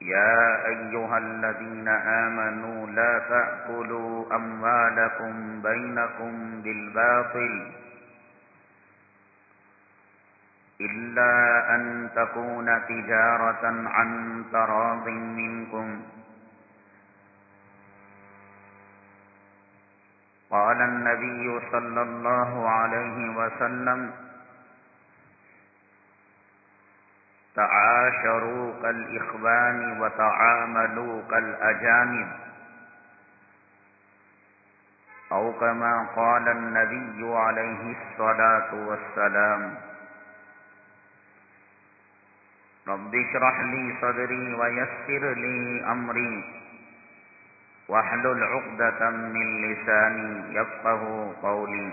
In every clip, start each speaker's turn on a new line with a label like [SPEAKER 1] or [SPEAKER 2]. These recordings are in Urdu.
[SPEAKER 1] يا أيها الذين آمنوا لا تأكلوا أموالكم بينكم بالباطل إلا أن تكون تجارة عن تراض منكم. قال النبي صلى الله عليه وسلم تعاشروا كالإخوان وتعاملوا كالأجانب. أو كما قال النبي عليه الصلاة والسلام رب اشرح لي صدري ويسر لي أمري واحلل عقدة من لساني يفقه قولي.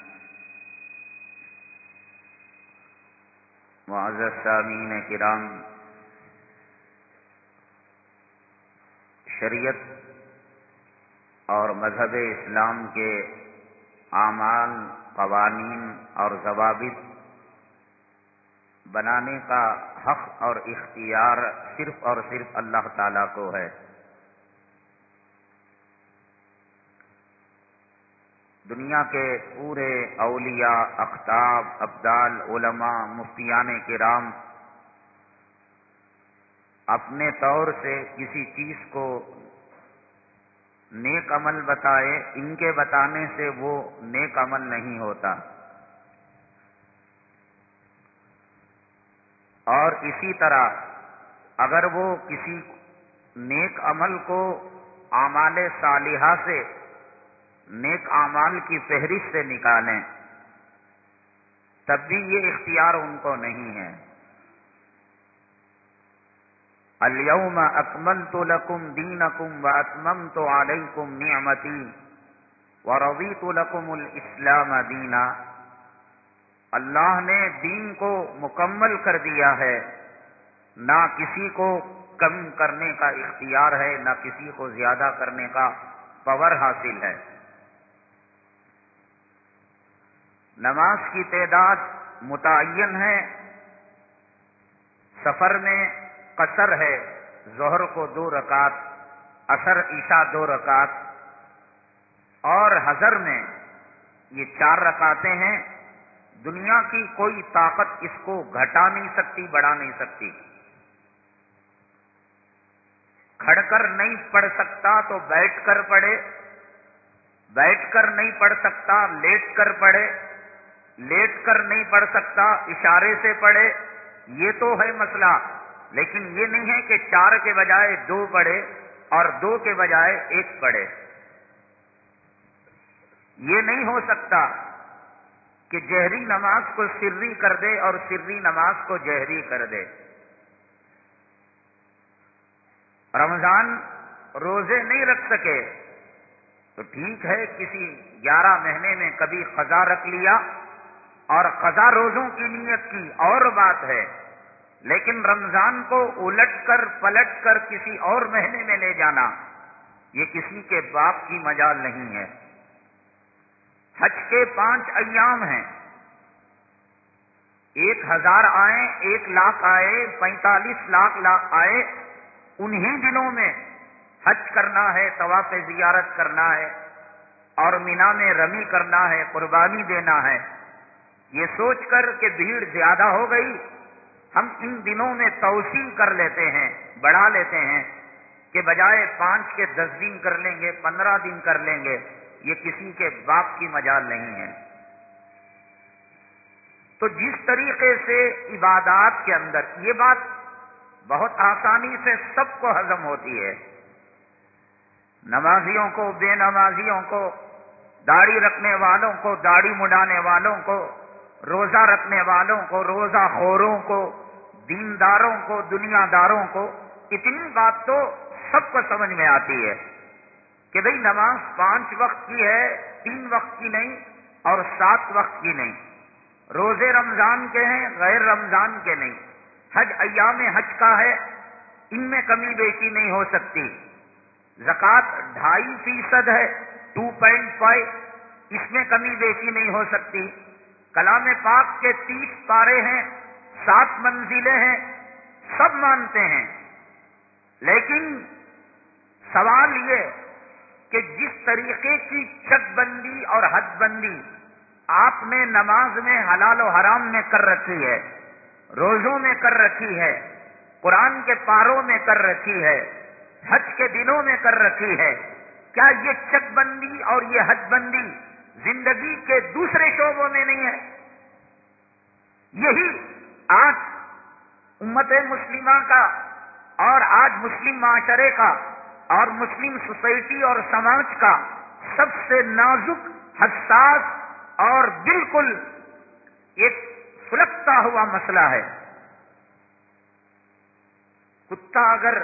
[SPEAKER 1] معزز سامین کرام، شریعت اور مذہب اسلام کے اعمال، قوانین اور ضوابط بنانے کا حق اور اختیار صرف اور صرف اللہ تعالی کو ہے۔ دنیا کے پورے اولیاء، اختاب، ابدال، علماء، مفتیان کرام اپنے طور سے کسی چیز کو نیک عمل بتائے، ان کے بتانے سے وہ نیک عمل نہیں ہوتا۔ اور اسی طرح اگر وہ کسی نیک عمل کو اعمال صالحہ سے نیک اعمال کی فہرست سے نکالیں، تب بھی یہ اختیار ان کو نہیں ہے۔ اليوم اکملت لکم دینکم و اتممت علیکم نعمتی ورضیت لکم الاسلام دینا۔ اللہ نے دین کو مکمل کر دیا ہے۔ نہ کسی کو کم کرنے کا اختیار ہے، نہ کسی کو زیادہ کرنے کا پور حاصل ہے۔ نماز کی تعداد متعین ہے، سفر میں قصر ہے، ظہر کو دو رکعت اثر عشاء دو رکعت، اور حضر میں یہ چار رکعتیں ہیں۔ دنیا کی کوئی طاقت اس کو گھٹا نہیں سکتی، بڑھا نہیں سکتی۔ کھڑ کر نہیں پڑھ سکتا تو بیٹھ کر پڑھے، بیٹھ کر نہیں پڑھ سکتا، لیٹ کر پڑھے۔ لیٹ کر نہیں پڑھ سکتا، اشارے سے پڑھے، یہ تو ہے مسئلہ۔ لیکن یہ نہیں ہے کہ چار کے بجائے دو پڑھے اور دو کے بجائے ایک پڑھے۔ یہ نہیں ہو سکتا کہ جہری نماز کو سری کر دے اور سری نماز کو جہری کر دے۔ رمضان روزے نہیں رکھ سکے، تو ٹھیک ہے، کسی گیارہ مہینے میں کبھی قضا رکھ لیا۔ اور قضا روزوں کی نیت کی اور بات ہے، لیکن رمضان کو الٹ کر پلٹ کر کسی اور مہینے میں لے جانا، یہ کسی کے باپ کی مجال نہیں ہے۔ حج کے پانچ ایام ہیں۔ ایک ہزار آئے ایک لاکھ آئے، پینتالیس لاکھ لاکھ آئے انہی دنوں میں حج کرنا ہے، طواف زیارت کرنا ہے، اور مینا میں رمی کرنا ہے، قربانی دینا ہے۔ یہ سوچ کر کہ بھیڑ زیادہ ہو گئی، ہم ان دنوں میں توسیع کر لیتے ہیں، بڑھا لیتے ہیں، کہ بجائے پانچ کے دس دن کر لیں گے، پندرہ دن کر لیں گے، یہ کسی کے باپ کی مجال نہیں ہے۔ تو جس طریقے سے عبادات کے اندر، یہ بات بہت آسانی سے سب کو ہضم ہوتی ہے۔ نمازیوں کو، بے نمازیوں کو، داڑھی رکھنے والوں کو، داڑھی مڈانے والوں کو روزہ رکھنے والوں کو، روزہ خوروں کو، دینداروں کو دنیا داروں کو اتنی بات تو سب کو سمجھ میں آتی ہے کہ بھئی نماز پانچ وقت کی ہے، تین وقت کی نہیں اور سات وقت کی نہیں۔ روزے رمضان کے ہیں، غیر رمضان کے نہیں۔ حج ایام حج کا ہے، ان میں کمی بیشی نہیں ہو سکتی۔ زکوٰۃ ڈھائی فیصد ہے ٹو پوائنٹ فائیو اس میں کمی بیشی نہیں ہو سکتی۔ کلام پاک کے تیس پارے ہیں، سات منزلیں ہیں، سب مانتے ہیں۔ لیکن سوال یہ کہ جس طریقے کی چک بندی اور حد بندی آپ نے نماز میں حلال و حرام میں کر رکھی ہے، روزوں میں کر رکھی ہے، قرآن کے پاروں میں کر رکھی ہے، حج کے دنوں میں کر رکھی ہے، کیا یہ چک بندی اور یہ حد بندی زندگی کے دوسرے شعبوں میں نہیں ہے۔ یہی آج امت مسلمہ کا اور آج مسلم معاشرے کا اور مسلم سوسائٹی اور سماج کا سب سے نازک، حساس اور بالکل ایک سلگتا ہوا مسئلہ ہے۔ کتا اگر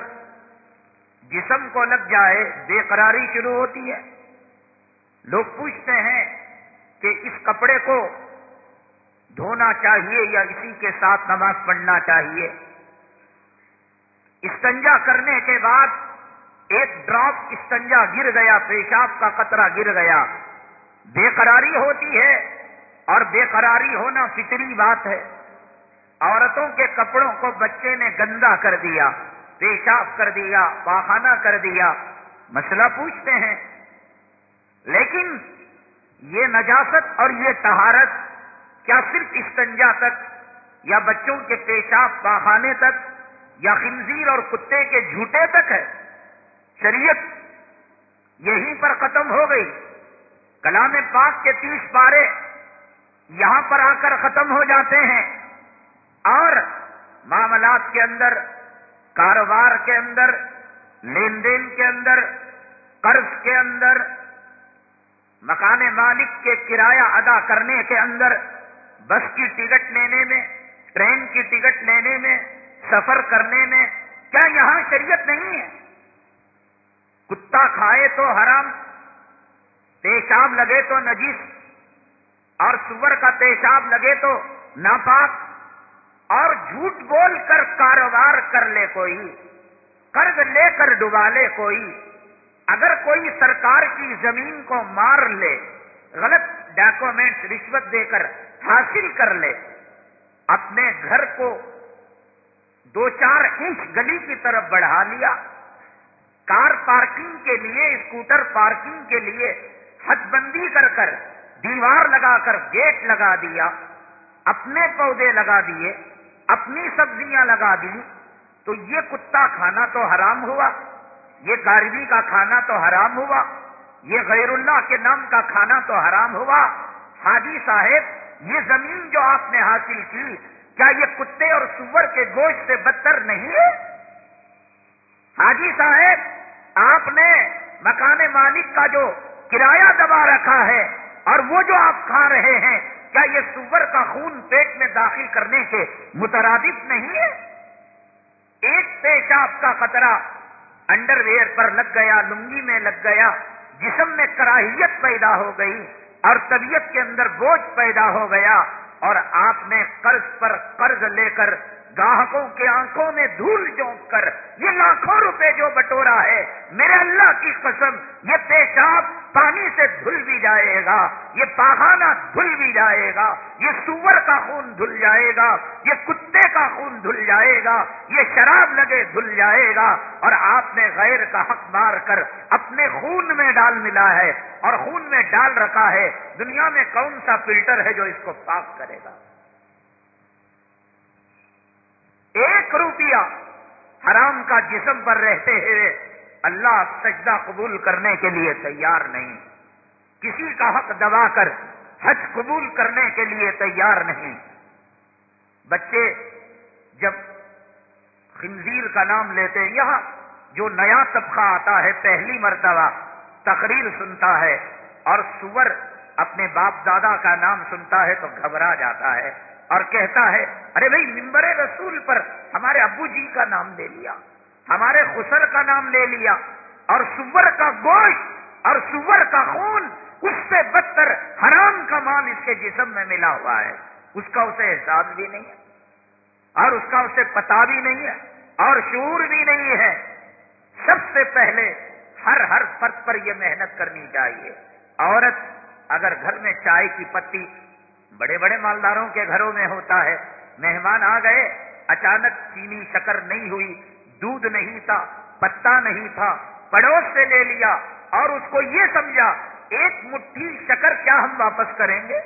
[SPEAKER 1] جسم کو لگ جائے، بے قراری شروع ہوتی ہے۔ لوگ پوچھتے ہیں کہ اس کپڑے کو دھونا چاہیے یا اسی کے ساتھ نماز پڑھنا چاہیے؟ استنجا کرنے کے بعد ایک ڈراپ استنجا گر گیا، پیشاب کا قطرہ گر گیا۔ بے قراری ہوتی ہے اور بے قراری ہونا فطری بات ہے۔ عورتوں کے کپڑوں کو بچے نے گندا کر دیا، پیشاب کر دیا، پاخانہ کر دیا۔ مسئلہ پوچھتے ہیں لیکن یہ نجاست اور یہ تہارت کیا صرف استنجا تک یا بچوں کے پیشاب پاخانے تک یا خنزیر اور کتے کے جھوٹے تک ہے؟ شریعت یہیں پر ختم ہو گئی۔ کلام پاک کے تیس پارے یہاں پر آ کر ختم ہو جاتے ہیں۔ اور معاملات کے اندر، کاروبار کے اندر، لین دین کے اندر، قرض کے اندر مکان مالک کے کرایہ ادا کرنے کے اندر بس کی ٹکٹ لینے میں، ٹرین کی ٹکٹ لینے میں، سفر کرنے میں کیا یہاں شریعت نہیں ہے؟ کتا کھائے تو حرام، پیشاب لگے تو نجیس، اور سور کا پیشاب لگے تو ناپاک، اور جھوٹ بول کر کاروبار کر لے کوئی، قرض لے کر ڈبا لے کوئی۔ اگر کوئی سرکار کی زمین کو مار لے، غلط ڈاکومنٹس رشوت دے کر حاصل کر لے، اپنے گھر کو دو چار انچ گلی کی طرف بڑھا لیا، کار پارکنگ کے لیے، اسکوٹر پارکنگ کے لیے حد بندی کر کر دیوار لگا کر گیٹ لگا دیا، اپنے پودے لگا دیے، اپنی سبزیاں لگا دی تو یہ کتا کھانا تو حرام ہوا۔ یہ گاروی کا کھانا تو حرام ہوا، یہ غیر اللہ کے نام کا کھانا تو حرام ہوا۔ حاجی صاحب، یہ زمین جو آپ نے حاصل کی، کیا یہ کتے اور سور کے گوشت سے بدتر نہیں ہے؟ حاجی صاحب، آپ نے مکان مالک کا جو کرایہ دبا رکھا ہے اور وہ جو آپ کھا رہے ہیں، کیا یہ سور کا خون پیٹ میں داخل کرنے کے مترادف نہیں ہے؟ ایک پیشاب کا خطرہ انڈر ویئر پر لگ گیا، لنگی میں لگ گیا، جسم میں کراہیت پیدا ہو گئی اور طبیعت کے اندر بوجھ پیدا ہو گیا اور آپ نے قرض پر قرض لے کر گاہکوں کے آنکھوں میں دھول جونک کر، یہ لاکھوں روپے جو بٹورا ہے، میرے اللہ کی قسم، یہ پیشاب پانی سے دھل بھی جائے گا، یہ پاخانہ دھل بھی جائے گا، یہ سور کا خون دھل جائے گا، یہ کتے کا خون دھل جائے گا، یہ شراب لگے دھل جائے گا، اور آپ نے غیر کا حق مار کر اپنے خون میں ڈال ملا ہے، اور خون میں ڈال رکھا ہے، دنیا میں کون سا فلٹر ہے جو اس کو پاک کرے گا؟ ایک روپیہ حرام کا جسم پر رہتے ہوئے اللہ سجدہ قبول کرنے کے لیے تیار نہیں۔ کسی کا حق دبا کر حج قبول کرنے کے لیے تیار نہیں۔ بچے جب خنزیر کا نام لیتے ہیں، یہاں جو نیا طبقہ آتا ہے، پہلی مرتبہ تقریر سنتا ہے اور سور اپنے باپ دادا کا نام سنتا ہے تو گھبرا جاتا ہے۔ اور کہتا ہے، ارے بھائی ممبر رسول پر ہمارے ابو جی کا نام لے لیا، ہمارے خسر کا نام لے لیا، اور سور کا گوشت اور سور کا خون، اس سے بدتر حرام کا مال اس کے جسم میں ملا ہوا ہے، اس کا اسے احساس بھی نہیں ہے، اور اس کا اسے پتا بھی نہیں ہے، اور شعور بھی نہیں ہے، سب سے پہلے ہر ہر فرد پر یہ محنت کرنی چاہیے، عورت اگر گھر میں چائے کی پتی بڑے بڑے مالداروں کے گھروں میں ہوتا ہے۔ مہمان آ گئے، اچانک چینی شکر نہیں ہوئی، دودھ نہیں تھا، پتا نہیں تھا، پڑوس سے لے لیا اور اس کو یہ سمجھا، ایک مٹھی شکر کیا ہم واپس کریں گے؟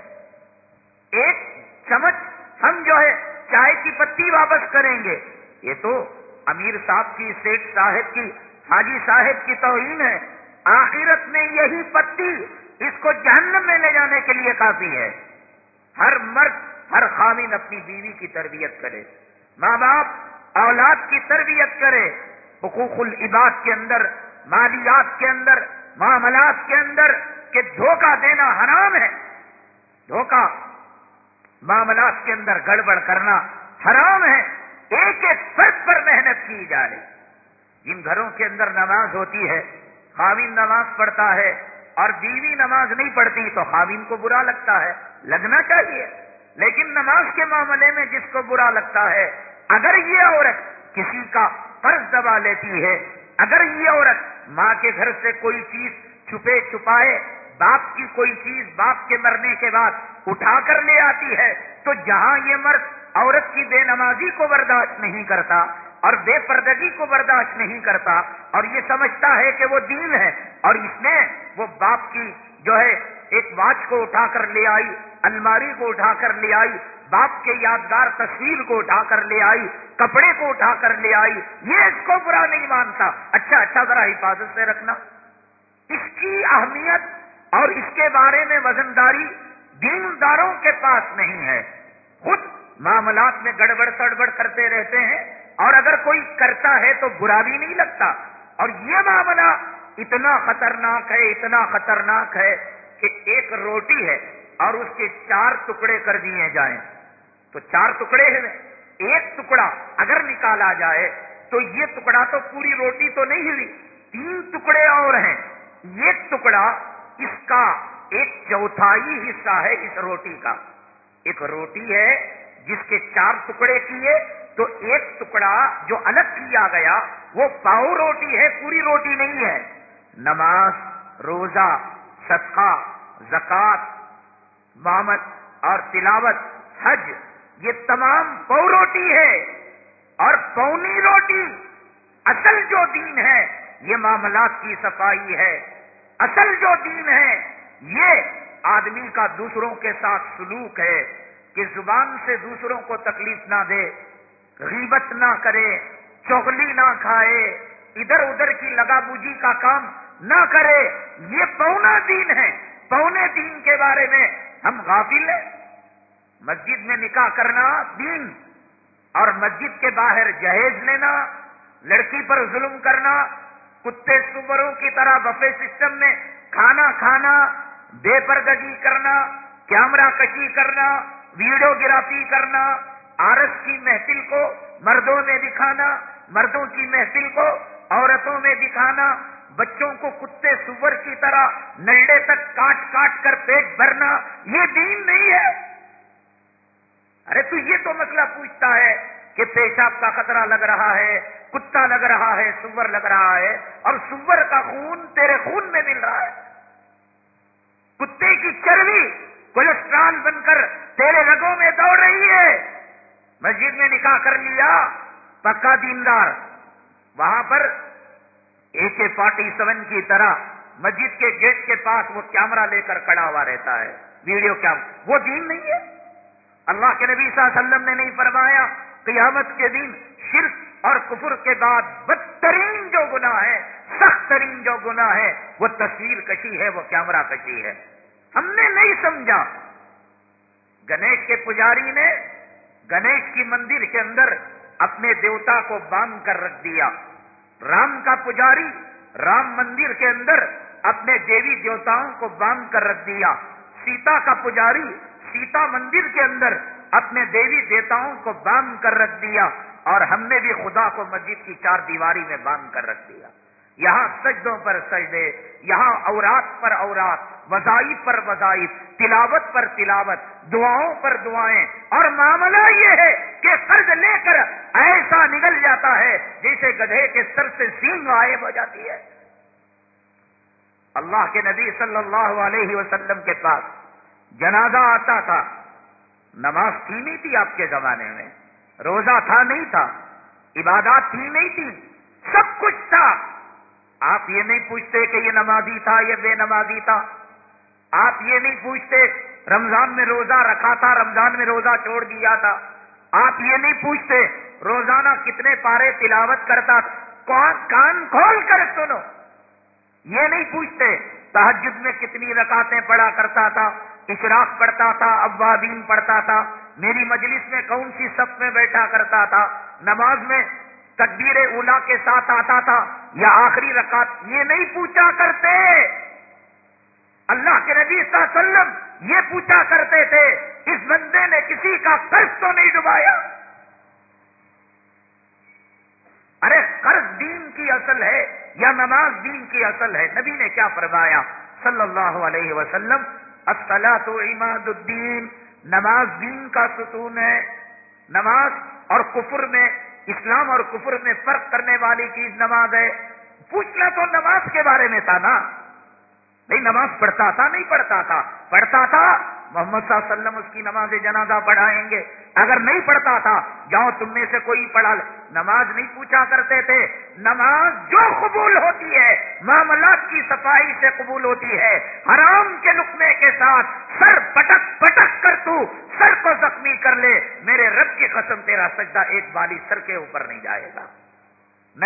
[SPEAKER 1] ایک چمچ ہم جو ہے چائے کی پتی واپس کریں گے۔ یہ تو امیر صاحب کی سیٹ صاحب کی، حاجی صاحب کی توہین ہے۔ آخرت میں یہی پتی اس کو جہنم میں لے جانے کے لیے کافی ہے۔ ہر مرد، ہر خامن اپنی بیوی کی تربیت کرے۔ ماں باپ اولاد کی تربیت کرے۔ حقوق العباد کے اندر، مالیات کے اندر، معاملات کے اندر کہ دھوکہ دینا حرام ہے۔ دھوکہ، معاملات کے اندر گڑبڑ کرنا حرام ہے۔ ایک ایک فرد پر محنت کی جائے۔ جن گھروں کے اندر نماز ہوتی ہے خاوین نماز پڑھتا ہے اور بیوی نماز نہیں پڑھتی تو خاوین کو برا لگتا ہے، لگنا چاہیے۔ لیکن نماز کے معاملے میں جس کو برا لگتا ہے، اگر یہ عورت کسی کا فرض دبا لیتی ہے، اگر یہ عورت ماں کے گھر سے کوئی چیز چھپے چھپائے، باپ کی کوئی چیز باپ کے مرنے کے بعد اٹھا کر لے آتی ہے، تو جہاں یہ مرد عورت کی بے نمازی کو برداشت نہیں کرتا اور بے پردگی کو برداشت نہیں کرتا اور یہ سمجھتا ہے کہ وہ دین ہے اور اس نے وہ باپ کی جو ہے ایک واچ کو اٹھا کر لے آئی، الماری کو اٹھا کر لے آئی، باپ کے یادگار تصویر کو اٹھا کر لے آئی، کپڑے کو اٹھا کر لے آئی۔ یہ اس کو برا نہیں مانتا۔ اچھا اچھا ذرا حفاظت سے رکھنا۔ اس کی اہمیت اور اس کے بارے میں وزنداری دینداروں کے پاس نہیں ہے۔ خود معاملات میں گڑبڑ سڑبڑ کرتے رہتے ہیں۔ اور اگر کوئی کرتا ہے تو برا بھی نہیں لگتا۔ اور یہ معاملہ اتنا خطرناک ہے، اتنا خطرناک ہے کہ ایک روٹی ہے اور اس کے چار ٹکڑے کر دیے جائیں۔ تو چار ٹکڑے ہیں۔ ایک ٹکڑا اگر نکالا جائے تو یہ ٹکڑا تو پوری روٹی تو نہیں ہوئی۔ تین ٹکڑے اور ہیں۔ یہ ٹکڑا اس کا ایک چوتھائی حصہ ہے اس روٹی کا۔ ایک روٹی ہے جس کے چار ٹکڑے کیے تو ایک ٹکڑا جو الگ کیا گیا، وہ پاؤ روٹی ہے، پوری روٹی نہیں ہے۔ نماز، روزہ، صدقہ زکات مامت اور تلاوت، حج، یہ تمام پو روٹی ہے۔ اور پونی روٹی اصل جو دین ہے، یہ معاملات کی صفائی ہے۔ اصل جو دین ہے، یہ آدمی کا دوسروں کے ساتھ سلوک ہے۔ کہ زبان سے دوسروں کو تکلیف نہ دے غیبت نہ کرے چوگلی نہ کھائے، ادھر ادھر کی لگا بوجھی کا کام نہ کرے۔ یہ پونا دین ہے۔ پونے دین کے بارے میں ہم غافل ہیں۔ مسجد میں نکاح کرنا دین، اور مسجد کے باہر جہیز لینا، لڑکی پر ظلم کرنا، کتے سوروں کی طرح بفے سسٹم میں کھانا کھانا، بے پردگی کرنا، کیمرہ کشی کرنا، ویڈیو گرافی کرنا آرس کی محفل کو مردوں میں دکھانا، مردوں کی محفل کو عورتوں میں دکھانا، بچوں کو کتے سور کی طرح نلڈے تک کاٹ کاٹ کر پیٹ بھرنا، یہ دین نہیں ہے۔ ارے تو یہ تو مسئلہ پوچھتا ہے کہ پیشاب کا خطرہ لگ رہا ہے، کتا لگ رہا ہے، سور لگ رہا ہے، اور سور کا خون تیرے خون میں مل رہا ہے۔ کتے کی چربی کولیسٹرال بن کر تیرے رگوں میں دوڑ رہی ہے۔ مسجد میں نکاح کر لیا، پکا دیندار۔ وہاں پر اے کے فورٹی سیون کی طرح مسجد کے گیٹ کے پاس وہ کیمرہ لے کر کڑا ہوا رہتا ہے۔ ویڈیو کیمرہ وہ دین نہیں ہے۔ اللہ کے نبی صلی اللہ علیہ وسلم نے نہیں فرمایا قیامت کے دن شرک اور کفر کے بعد بدترین جو گناہ ہے سخت ترین جو گناہ ہے، وہ تصویر کشی ہے، وہ کیمرہ کشی ہے۔ ہم نے نہیں سمجھا۔ گنیش کے پجاری نے گنیش کی مندر کے اندر اپنے دیوتا کو باندھ کر رکھ دیا۔ رام کا پجاری رام مندر کے اندر اپنے دیوی دیوتاؤں کو باندھ کر رکھ دیا۔ سیتا کا پجاری سیتا مندر کے اندر اپنے دیوی دیوتاؤں کو باندھ کر رکھ دیا اور ہم نے بھی خدا کو مسجد کی چار دیواری میں باندھ کر رکھ دیا۔ یہاں سجدوں پر سجدے، یہاں اورات پر اورات وظائف پر وظائف تلاوت پر تلاوت، دعاؤں پر دعائیں۔ اور معاملہ یہ ہے کہ قرض لے کر ایسا نگل جاتا ہے جیسے گدھے کے سر سے سینگ غائب ہو جاتی ہے۔ اللہ کے نبی صلی اللہ علیہ وسلم کے پاس جنازہ آتا تھا۔ نماز تھی نہیں تھی آپ کے زمانے میں۔ روزہ تھا نہیں تھا۔ عبادات تھی نہیں تھی۔ سب کچھ تھا۔ آپ یہ نہیں پوچھتے کہ یہ نمازی تھا یہ بے نمازی تھا۔ آپ یہ نہیں پوچھتے، رمضان میں روزہ رکھا تھا، رمضان میں روزہ چھوڑ دیا تھا۔ آپ یہ نہیں پوچھتے روزانہ کتنے پارے تلاوت کرتا کون کان کھول کر سنو۔ یہ نہیں پوچھتے تحجد میں کتنی رکاتیں پڑا کرتا تھا، اشراق پڑھتا تھا، ابوابین پڑھتا تھا، میری مجلس میں کون سی سب میں بیٹھا کرتا تھا، نماز میں تکبیر اولا کے ساتھ آتا تھا یا آخری رکعت، یہ نہیں پوچھا کرتے۔ اللہ کے نبی صلی اللہ علیہ وسلم یہ پوچھا کرتے تھے، اس بندے نے کسی کا قرض تو نہیں ڈبایا؟ ارے، قرض دین کی اصل ہے یا نماز دین کی اصل ہے؟ نبی نے کیا فرمایا؟ صلی اللہ علیہ وسلم تو عماد الدین، نماز دین کا ستون ہے۔ نماز اور کفر میں، اسلام اور کفر میں فرق کرنے والی چیز نماز ہے۔ پوچھنا تو نماز کے بارے میں تھا نا۔ نہیں، نماز پڑھتا تھا، نہیں پڑھتا تھا۔ پڑھتا تھا، محمد صلی اللہ علیہ وسلم اس کی نماز جنازہ پڑھائیں گے۔ اگر نہیں پڑھتا تھا، جاؤ تم میں سے کوئی پڑھا لے۔ نماز نہیں پوچھا کرتے تھے۔ نماز جو قبول ہوتی ہے، معاملات کی صفائی سے قبول ہوتی ہے۔ حرام کے لکمے کے ساتھ سر پٹک پٹک کر تو سر کو زخمی کر لے۔ میرے رب کی قسم، تیرا سجدہ ایک بالی سر کے اوپر نہیں جائے گا۔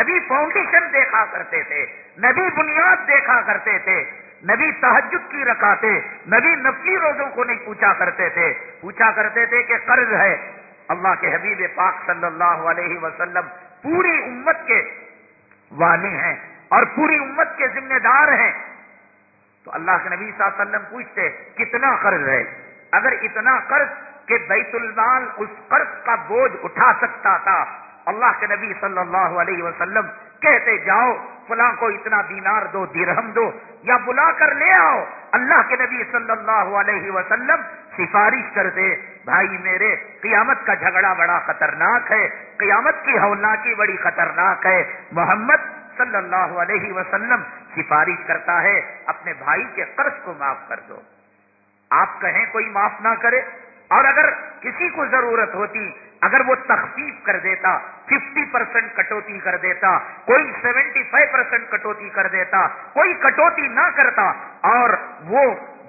[SPEAKER 1] نبی فاؤنڈیشن دیکھا کرتے تھے، نبی بنیاد دیکھا کرتے تھے۔ نبی تحجد کی رکھاتے نبی نفلی روزوں کو نہیں پوچھا کرتے تھے، پوچھا کرتے تھے کہ قرض ہے۔ اللہ کے حبیب پاک صلی اللہ علیہ وسلم پوری امت کے والی ہیں اور پوری امت کے ذمہ دار ہیں۔ تو اللہ کے نبی صلی اللہ علیہ وسلم پوچھتے، کتنا قرض ہے؟ اگر اتنا قرض کہ بیت المال اس قرض کا بوجھ اٹھا سکتا تھا، اللہ کے نبی صلی اللہ علیہ وسلم کہتے جاؤ، فلاں کو اتنا دینار دو، درہم دو، یا بلا کر لے آؤ۔ اللہ کے نبی صلی اللہ علیہ وسلم سفارش کرتے، بھائی میرے، قیامت کا جھگڑا بڑا خطرناک ہے، قیامت کی ہولناکی بڑی خطرناک ہے۔ محمد صلی اللہ علیہ وسلم سفارش کرتا ہے، اپنے بھائی کے قرض کو معاف کر دو۔ آپ کہیں کوئی معاف نہ کرے۔ اور اگر کسی کو ضرورت ہوتی، اگر وہ تخفیف کر دیتا، ففٹی پرسینٹ کٹوتی کر دیتا، کوئی سیونٹی فائیو پرسینٹ کٹوتی کر دیتا، کوئی کٹوتی نہ کرتا، اور وہ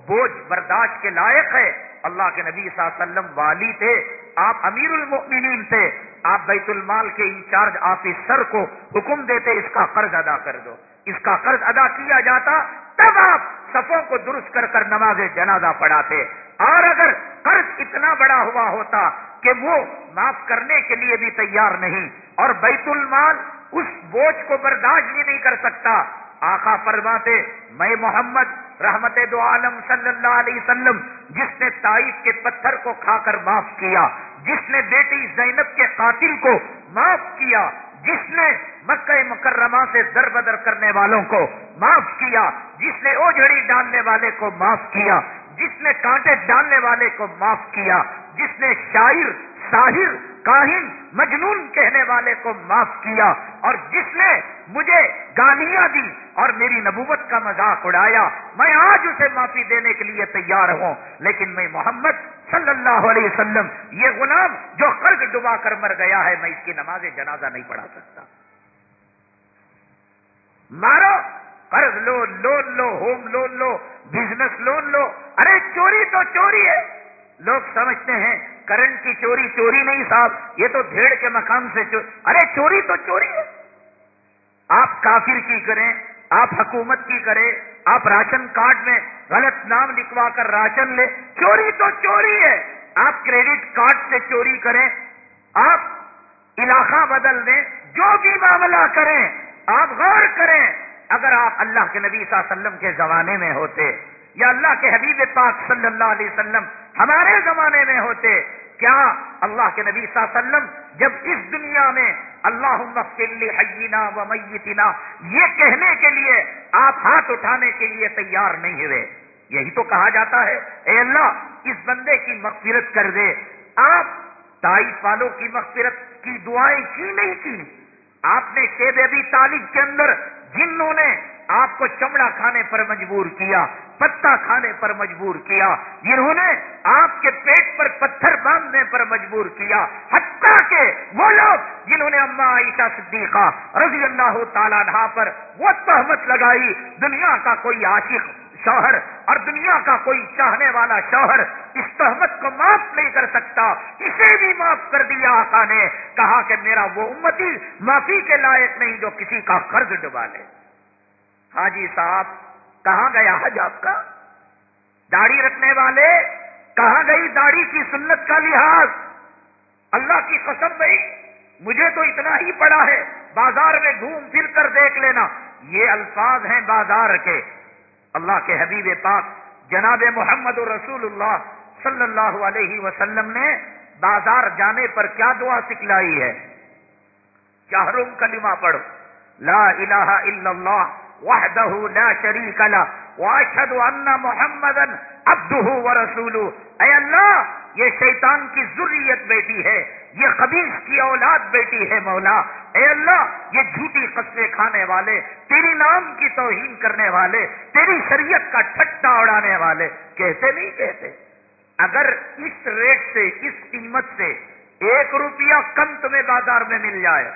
[SPEAKER 1] بوجھ برداشت کے لائق ہے، اللہ کے نبی صلی اللہ علیہ وسلم والی تھے، آپ امیر المؤمنین تھے، آپ بیت المال کے انچارج آفیسر کو حکم دیتے، اس کا قرض ادا کر دو۔ اس کا قرض ادا کیا جاتا تب آپ صفوں کو درست کر کر نماز جنازہ پڑھاتے اور اگر قرض اتنا بڑا ہوا ہوتا کہ وہ معاف کرنے کے لیے بھی تیار نہیں اور بیت المال اس بوجھ کو برداشت بھی نہیں کر سکتا، آقا فرماتے، میں محمد رحمت دو عالم صلی اللہ علیہ وسلم، جس نے تائف کے پتھر کو کھا کر معاف کیا، جس نے بیٹی زینب کے قاتل کو معاف کیا جس نے مکہ مکرمہ سے در بدر کرنے والوں کو معاف کیا، جس نے اوجھڑی ڈالنے والے کو معاف کیا، جس نے کانٹے ڈالنے والے کو معاف کیا، جس نے شاعر ساحر کاہن، مجنون کہنے والے کو معاف کیا اور جس نے مجھے گالیاں دی اور میری نبوت کا مذاق اڑایا، میں آج اسے معافی دینے کے لیے تیار ہوں۔ لیکن میں محمد صلی اللہ علیہ وسلم، یہ غلام جو قرض ڈبا کر مر گیا ہے، میں اس کی نماز جنازہ نہیں پڑھا سکتا۔ مارو، قرض لو، لون لو، ہوم لون لو بزنس لون لو۔ ارے، چوری تو چوری ہے۔ لوگ سمجھتے ہیں کرنٹ کی چوری چوری نہیں صاحب، یہ تو بھیڑ کے مقام سے چوری ارے چوری تو چوری ہے۔ آپ کافر کی کریں، آپ حکومت کی کریں، آپ راشن کارڈ میں غلط نام لکھوا کر راشن لیں، چوری تو چوری ہے۔ آپ کریڈٹ کارڈ سے چوری کریں، آپ علاقہ بدل دیں، جو بھی معاملہ کریں، آپ غور کریں۔ اگر آپ اللہ کے نبی صلی اللہ علیہ وسلم کے زمانے میں ہوتے یا اللہ کے حبیب پاک صلی اللہ علیہ وسلم ہمارے زمانے میں ہوتے، کیا اللہ کے نبی صلی اللہ علیہ وسلم جب اس دنیا میں اللہ حینا و میتنا، یہ کہنے کے لیے، آپ ہاتھ اٹھانے کے لیے تیار نہیں ہوئے۔ یہی تو کہا جاتا ہے، اے اللہ، اس بندے کی مغفرت کر دے۔ آپ تائف والوں کی مغفرت کی دعائیں کی نہیں کی؟ آپ نے شیب ابھی طالب کے اندر جنہوں نے آپ کو چمڑا کھانے پر مجبور کیا، پتا کھانے پر مجبور کیا، جنہوں نے آپ کے پیٹ پر پتھر باندھنے پر مجبور کیا، حتیٰ کہ وہ لوگ جنہوں نے اما عیشا صدیقہ رضی اللہ تعالیٰ پر وہ تہمت لگائی، دنیا کا کوئی عاشق شوہر اور دنیا کا کوئی چاہنے والا شوہر اس تہمت کو معاف نہیں کر سکتا، اسے بھی معاف کر دیا آقا نے، کہا کہ میرا وہ امتی معافی کے لائق نہیں جو کسی کا قرض ڈبا لے حاجی صاحب، کہاں گیا حج آپ کا؟ داڑھی رکھنے والے، کہاں گئی داڑھی کی سنت کا لحاظ؟ اللہ کی قسم بھائی، مجھے تو اتنا ہی پڑا ہے، بازار میں گھوم پھر کر دیکھ لینا۔ یہ الفاظ ہیں بازار کے۔ اللہ کے حبیب پاک، جناب محمد رسول اللہ صلی اللہ علیہ وسلم نے بازار جانے پر کیا دعا سکھلائی ہے؟ چاہروم کلمہ پڑھو۔ لا الہ الا اللہ وحدہ لا شریک لا واشہد ان محمد عبدہ ورسولہ اے اللہ یہ شیطان کی ضروریت بیٹی ہے، یہ خبیص کی اولاد بیٹی ہے مولا. اے اللہ یہ جھوٹی قصبے کھانے والے، تیری نام کی توہین کرنے والے، تیری شریعت کا ٹھٹا اڑانے والے. کہتے نہیں کہتے؟ اگر اس ریٹ سے، اس قیمت سے ایک روپیہ کم تمہیں بازار میں مل جائے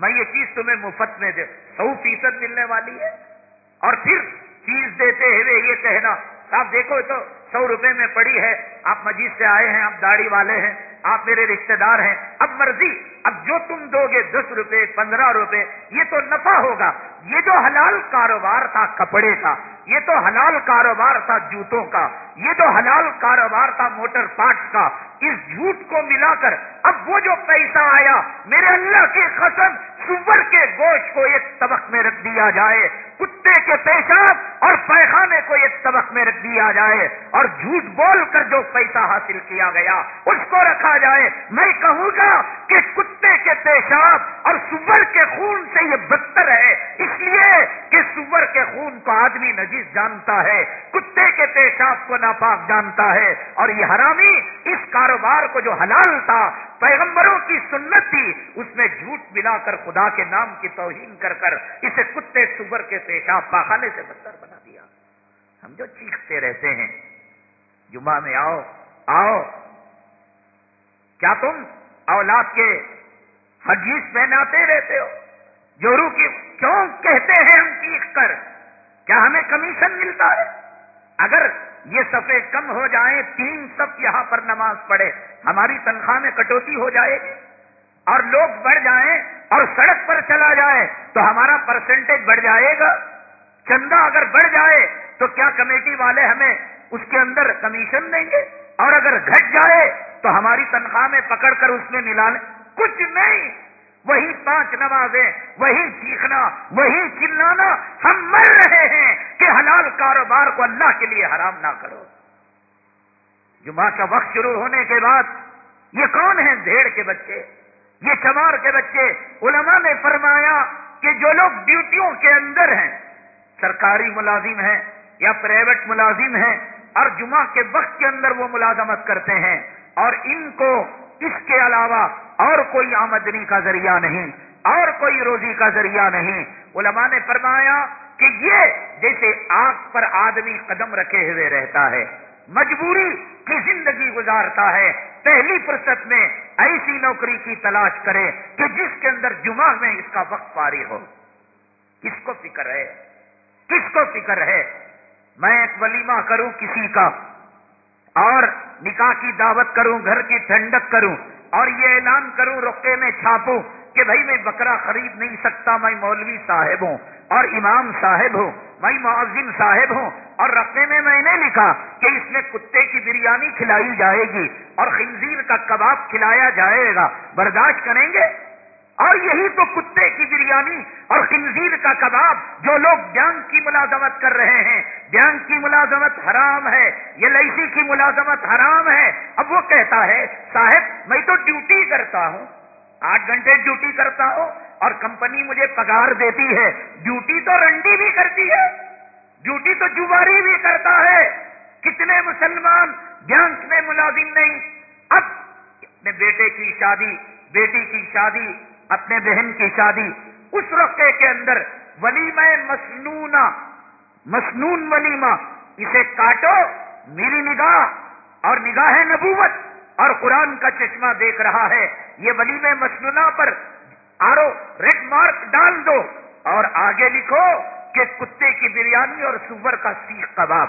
[SPEAKER 1] میں یہ چیز تمہیں مفت میں دے سو فیصد ملنے والی ہے۔ اور پھر چیز دیتے ہوئے یہ کہنا، آپ دیکھو تو سو روپے میں پڑی ہے۔ آپ مجید سے آئے ہیں، آپ داڑھی والے ہیں، آپ میرے رشتہ دار ہیں۔ اب مرضی، اب جو تم دو گے دس روپے، پندرہ روپے، یہ تو نفع ہوگا۔ یہ جو حلال کاروبار تھا کپڑے کا، یہ تو حلال کاروبار تھا جوتوں کا، یہ تو حلال کاروبار تھا موٹر پارٹس کا اس جھوٹ کو ملا کر اب وہ جو پیسہ آیا، میرے اللہ کی قسم، سور کے گوشت کو ایک طبق میں رکھ دیا جائے، کتے کے پیشاب اور پیخانے کو ایک طبق میں رکھ دیا جائے اور جھوٹ بول کر جو پیسہ حاصل کیا گیا، اس کو رکھا جائے۔ میں کہوں گا کہ کتے کے پیشاب اور سور کے خون سے یہ بدتر ہے۔ اس لیے کہ سور کے خون کو آدمی نجیز جانتا ہے، کتے کے پیشاب کو ناپاک جانتا ہے اور یہ حرامی اس کاروبار کو جو حلال تھا، پیغمبروں کی سنت تھی، اس میں جھوٹ ملا کر خدا کے نام کی توہین کر کر اسے کتے سور کے پیشاب پاخانے سے بدتر بنا دیا۔ ہم جو چیختے رہتے ہیں، جمعہ میں آؤ آؤ۔ کیا تم اولاد کے حجیز پہناتے رہتے ہو؟ جورو کی کیوں کہتے ہیں ہم چیخ کر؟ کیا ہمیں کمیشن ملتا ہے؟ اگر یہ صفے کم ہو جائیں، تین سب یہاں پر نماز پڑھے۔ ہماری تنخواہ میں کٹوتی ہو جائے گی اور لوگ بڑھ جائیں اور سڑک پر چلا جائے تو ہمارا پرسنٹیج بڑھ جائے گا۔ چندہ اگر بڑھ جائے تو کیا کمیٹی والے ہمیں اس کے اندر کمیشن دیں گے؟ اور اگر گھٹ جائے تو ہماری تنخواہ میں پکڑ کر اس میں ملا لیں۔ کچھ نہیں! وہی پانچ نمازیں وہی چیخنا وہی چلانا، ہم مر رہے ہیں کہ حلال کاروبار کو اللہ کے لیے حرام نہ کرو۔ جمعہ کا وقت شروع ہونے کے بعد یہ کون ہیں بھیڑ کے بچے؟ یہ چمار کے بچے؟ علماء نے فرمایا کہ جو لوگ ڈیوٹیوں کے اندر ہیں، سرکاری ملازم ہیں یا پرائیویٹ ملازم ہیں، اور جمعہ کے وقت کے اندر وہ ملازمت کرتے ہیں، اور ان کو اس کے علاوہ اور کوئی آمدنی کا ذریعہ نہیں، اور کوئی روزی کا ذریعہ نہیں۔ علماء نے فرمایا کہ یہ جیسے آگ پر آدمی قدم رکھے ہوئے رہتا ہے، مجبوری کی زندگی گزارتا ہے۔ پہلی فرصت میں ایسی نوکری کی تلاش کرے کہ جس کے اندر جمعہ میں اس کا وقت پاری ہو۔ کس کو فکر ہے؟ کس کو فکر ہے؟ میں ایک ولیمہ کروں کسی کا، اور نکاح کی دعوت کروں، گھر کی ٹھنڈک کروں۔ اور یہ اعلان کروں رقے میں چھاپوں کہ بھائی میں بکرا خرید نہیں سکتا، میں مولوی صاحب ہوں اور امام صاحب ہوں، میں معذم صاحب ہوں اور رقے میں میں نے لکھا کہ اس میں کتے کی بریانی کھلائی جائے گی اور خنزیر کا کباب کھلایا جائے گا۔ برداشت کریں گے؟ اور یہی تو کتے کی بریانی اور خنزیر کا کباب جو لوگ بینک کی ملازمت کر رہے ہیں۔ بینک کی ملازمت حرام ہے یہ لائسی کی ملازمت حرام ہے۔ اب وہ کہتا ہے، صاحب، میں تو ڈیوٹی کرتا ہوں۔ آٹھ گھنٹے ڈیوٹی کرتا ہوں اور کمپنی مجھے پگار دیتی ہے۔ ڈیوٹی تو رنڈی بھی کرتی ہے، ڈیوٹی تو جواری بھی کرتا ہے۔ کتنے مسلمان بینک میں ملازم نہیں۔ اب اپنے بیٹے کی شادی، بیٹی کی شادی اپنے بہن کی شادی اس رقے کے اندر، ولیمہ مسنون مسنون ولیمہ، اسے کاٹو، میری نگاہ اور نگاہ نبوت اور قرآن کا چشمہ دیکھ رہا ہے۔ یہ ولیمہ مسنونا پر آرو ریڈ مارک ڈال دو اور آگے لکھو کہ کتے کی بریانی اور سور کا سیخ کباب۔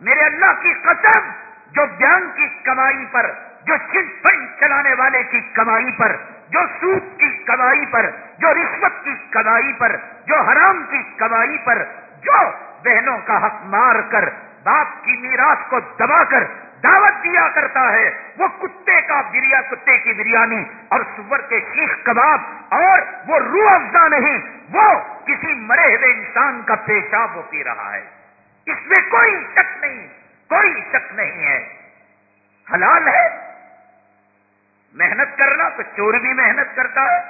[SPEAKER 1] میرے اللہ کی قسم، جو بیان کی کمائی پر، جو چٹ فنڈ چلانے والے کی کمائی پر جو سود کی کمائی پر، جو رشوت کی کمائی پر، جو حرام کی کمائی پر، جو بہنوں کا حق مار کر، باپ کی میراث کو دبا کر دعوت دیا کرتا ہے، وہ کتے کا بریا، کتے کی بریانی اور سور کے شیخ کباب اور وہ روح افزا نہیں، وہ کسی مرے ہوئے انسان کا پیشاب وہ پی رہا ہے۔ اس میں کوئی شک نہیں، کوئی شک نہیں ہے۔ حلال ہے محنت کرنا تو چور بھی محنت کرتا ہے،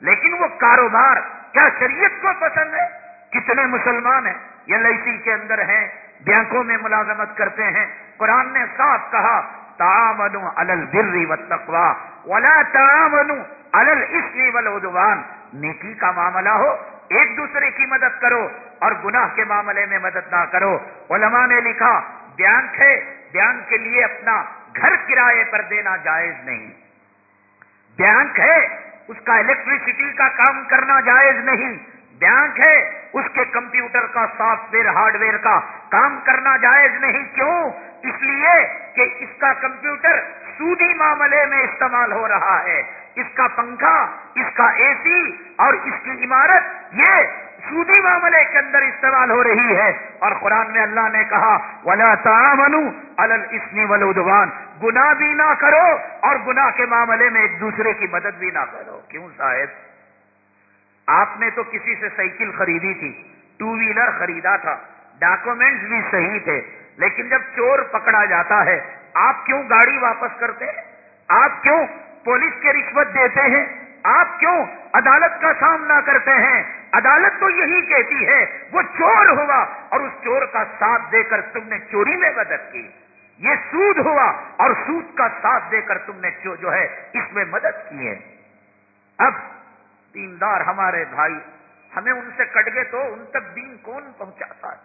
[SPEAKER 1] لیکن وہ کاروبار کیا شریعت کو پسند ہے؟ کتنے مسلمان ہیں، یہ لائسی کے اندر ہیں، بینکوں میں ملازمت کرتے ہیں۔ قرآن نے صاف کہا تامن الل بری و تقوا ولا تامن الل اسمی ولودوان نیکی کا معاملہ ہو، ایک دوسرے کی مدد کرو اور گناہ کے معاملے میں مدد نہ کرو۔ علماء نے لکھا بینک ہے بینک کے لیے اپنا گھر کرائے پر دینا جائز نہیں۔ بینک ہے، اس کا الیکٹریسٹی کا کام کرنا جائز نہیں۔ بینک ہے، اس کے کمپیوٹر کا سافٹ ویئر ہارڈ ویئر کا کام کرنا جائز نہیں۔ کیوں؟ اس لیے کہ اس کا کمپیوٹر سودی معاملے میں استعمال ہو رہا ہے۔ اس کا پنکھا، اس کا اے سی اور اس کی عمارت، یہ سودی معاملے کے اندر استعمال ہو رہی ہے۔ اور قرآن میں اللہ نے کہا، ولا تعامن الل ولودوان گنا بھی نہ کرو اور گنا کے معاملے میں ایک دوسرے کی مدد بھی نہ کرو۔ کیوں صاحب؟ آپ نے تو کسی سے سائیکل خریدی تھی، ٹو ویلر خریدا تھا۔ ڈاکومینٹس بھی صحیح تھے، لیکن جب چور پکڑا جاتا ہے، آپ کیوں گاڑی واپس کرتے ہیں؟ آپ کیوں پولیس کے رشوت دیتے ہیں؟ آپ کیوں عدالت کا سامنا کرتے ہیں؟ عدالت تو یہی کہتی ہے، وہ چور ہوا اور اس چور کا ساتھ دے کر تم نے چوری میں مدد کی۔ یہ سود ہوا اور سود کا ساتھ دے کر تم نے جو ہے، اس میں مدد کی ہے۔ اب دیندار ہمارے بھائی، ہمیں ان سے کٹ گئے تو ان تک دین کون پہنچاتا ہے؟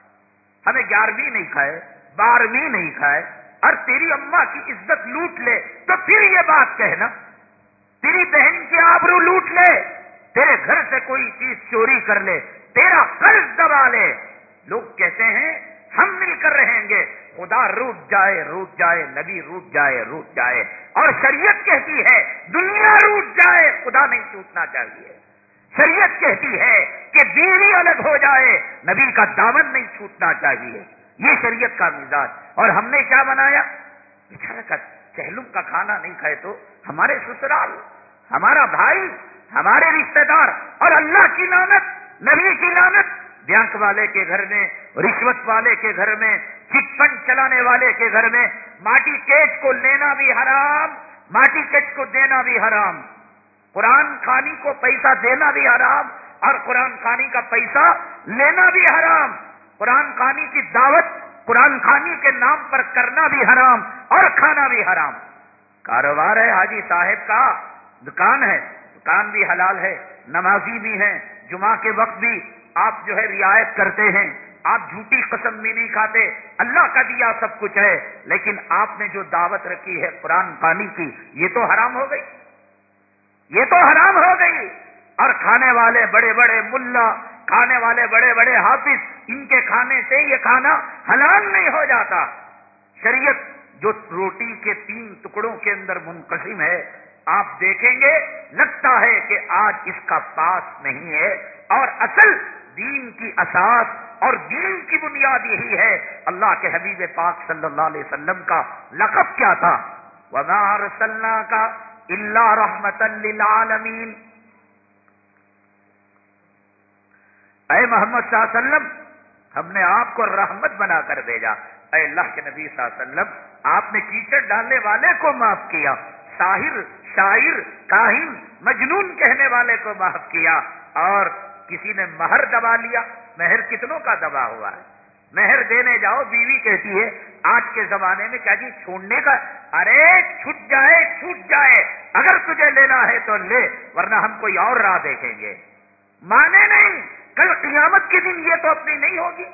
[SPEAKER 1] ہمیں گیارہویں نہیں کھائے، بارہویں نہیں کھائے۔ اور تیری اما کی عزت لوٹ لے تو پھر یہ بات کہنا۔ تیری بہن کی آبرو لوٹ لے، تیرے گھر سے کوئی چیز چوری کر لے، تیرا قرض دبا لے۔ لوگ کہتے ہیں، ہم مل کر رہیں گے۔ خدا روٹ جائے روٹ جائے، نبی روٹ جائے روٹ جائے۔ اور شریعت کہتی ہے، دنیا روٹ جائے، خدا نہیں ٹوٹنا چاہیے۔ شریعت کہتی ہے کہ بیوی الگ ہو جائے، نبی کا دامن نہیں چھوٹنا چاہیے۔ یہ شریعت کا مزاج۔ اور ہم نے کیا بنایا؟ بچارا کا چہلوم کا کھانا نہیں کھائے تو ہمارے سسرال ہمارا بھائی، ہمارے رشتے دار اور اللہ کی لانت نبی کی لانت بینک والے کے گھر میں، رشوت والے کے گھر میں، چٹ فنڈ چلانے والے کے گھر میں، ماٹی کیچ کو لینا بھی حرام، ماٹی کیچ کو دینا بھی حرام، قرآن خانی کو پیسہ دینا بھی حرام اور قرآن خانی کا پیسہ لینا بھی حرام۔ قرآن خانی کی دعوت، قرآن خانی کے نام پر کرنا بھی حرام اور کھانا بھی حرام۔ کاروبار ہے حاجی صاحب کا۔ دکان ہے، دکان بھی حلال ہے، نمازی بھی ہیں، جمعہ کے وقت بھی آپ جو ہے رعایت کرتے ہیں، آپ جھوٹی قسم بھی نہیں کھاتے، اللہ کا دیا سب کچھ ہے، لیکن آپ نے جو دعوت رکھی ہے قرآن پانی کی، یہ تو حرام ہو گئی۔ یہ تو حرام ہو گئی۔ اور کھانے والے بڑے بڑے ملا، کھانے والے بڑے بڑے حافظ، ان کے کھانے سے یہ کھانا حلال نہیں ہو جاتا۔ شریعت جو روٹی کے تین ٹکڑوں کے اندر منقسم ہے آپ دیکھیں گے، لگتا ہے کہ آج اس کا پاس نہیں ہے۔ اور اصل دین کی اساس اور دین کی بنیاد یہی ہے۔ اللہ کے حبیب پاک صلی اللہ علیہ وسلم کا لقب کیا تھا۔ وزار کا اللہ رحمت للعالمین اے محمد صلی اللہ علیہ وسلم، ہم نے آپ کو رحمت بنا کر بھیجا۔ اے اللہ کے نبی صلی اللہ علیہ وسلم، آپ نے کیچڑ ڈالنے والے کو معاف کیا۔ ساحر شاعر، کاہن، مجنون کہنے والے کو معاف کیا اور کسی نے مہر دبا لیا۔ مہر کتنوں کا دبا ہوا ہے۔ مہر دینے جاؤ، بیوی کہتی ہے، آج کے زمانے میں کیا جی چھوڑنے کا، ارے چھٹ جائے، چھوٹ جائے، اگر تجھے لینا ہے تو لے، ورنہ ہم کوئی اور راہ دیکھیں گے۔ مانے نہیں، کل قیامت کے دن یہ تو اپنی نہیں ہوگی۔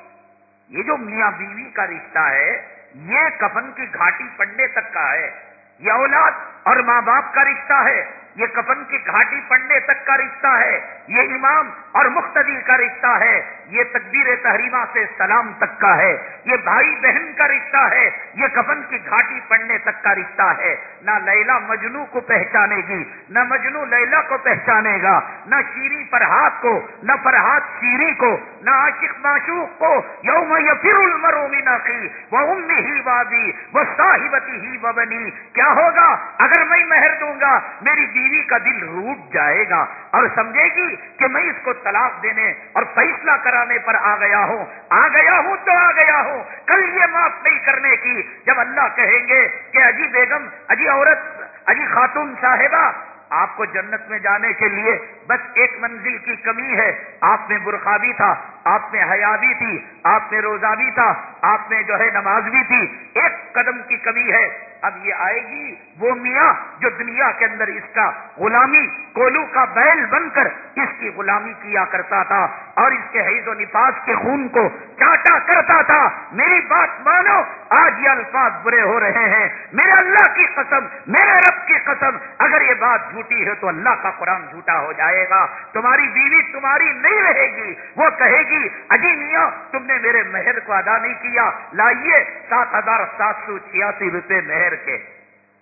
[SPEAKER 1] یہ جو میاں بیوی کا رشتہ ہے یہ کفن کی گھاٹی پڑنے تک کا ہے۔ یہ اولاد اور ماں باپ کا رشتہ ہے، یہ کفن کی گھاٹی پڑنے تک کا رشتہ ہے، یہ امام اور مختدی کا رشتہ ہے۔ یہ تقبیر تحریمہ سے سلام تک کا ہے، یہ بھائی بہن کا رشتہ ہے، یہ کفن کی گھاٹی پڑنے تک کا رشتہ ہے۔ نہ لیلا مجنو کو پہچانے گی، نہ مجنو لیلا کو پہچانے گا، نہ شیری فرحات کو، نہ فرحات شیری کو، نہ عاشق معشوق کو۔ یوم یفر المرو کی وہ ام ہی وابی وہ صاحبتی ہی وبنی کیا ہوگا؟ اگر میں مہر دوں گا، میری بیوی کا دل روٹ جائے گا اور سمجھے گی کہ میں اس کو طلاق دینے اور فیصلہ کرا کرانے پر آ گیا ہوں، آ گیا ہوں تو آ گیا ہوں۔ کل یہ معاف نہیں کرنے کی۔ جب اللہ کہیں گے کہ اجی بیگم، اجی عورت، اجی خاتون صاحبہ، آپ کو جنت میں جانے کے لیے بس ایک منزل کی کمی ہے۔ آپ میں برخا بھی تھا، آپ میں حیا بھی تھی، آپ میں روزہ بھی تھا، آپ میں جو ہے نماز بھی تھی۔ ایک قدم کی کمی ہے۔ اب یہ آئے گی وہ میاں جو دنیا کے اندر اس کا غلامی، کولو کا بیل بن کر اس کی غلامی کیا کرتا تھا۔ اور اس کے حیض و نفاس کے خون کو چاٹا کرتا تھا۔ میری بات مانو، آج یہ الفاظ برے ہو رہے ہیں۔ میرے اللہ کی قسم، میرے رب کی قسم، اگر یہ بات جھوٹی ہے تو اللہ کا قرآن جھوٹا ہو جائے گا۔ تمہاری بیوی تمہاری نہیں رہے گی، وہ کہے گی، اجی میاں، تم نے میرے مہر کو ادا نہیں کیا، لائیے سات ہزار سات سو چھیاسی روپے مہر کے۔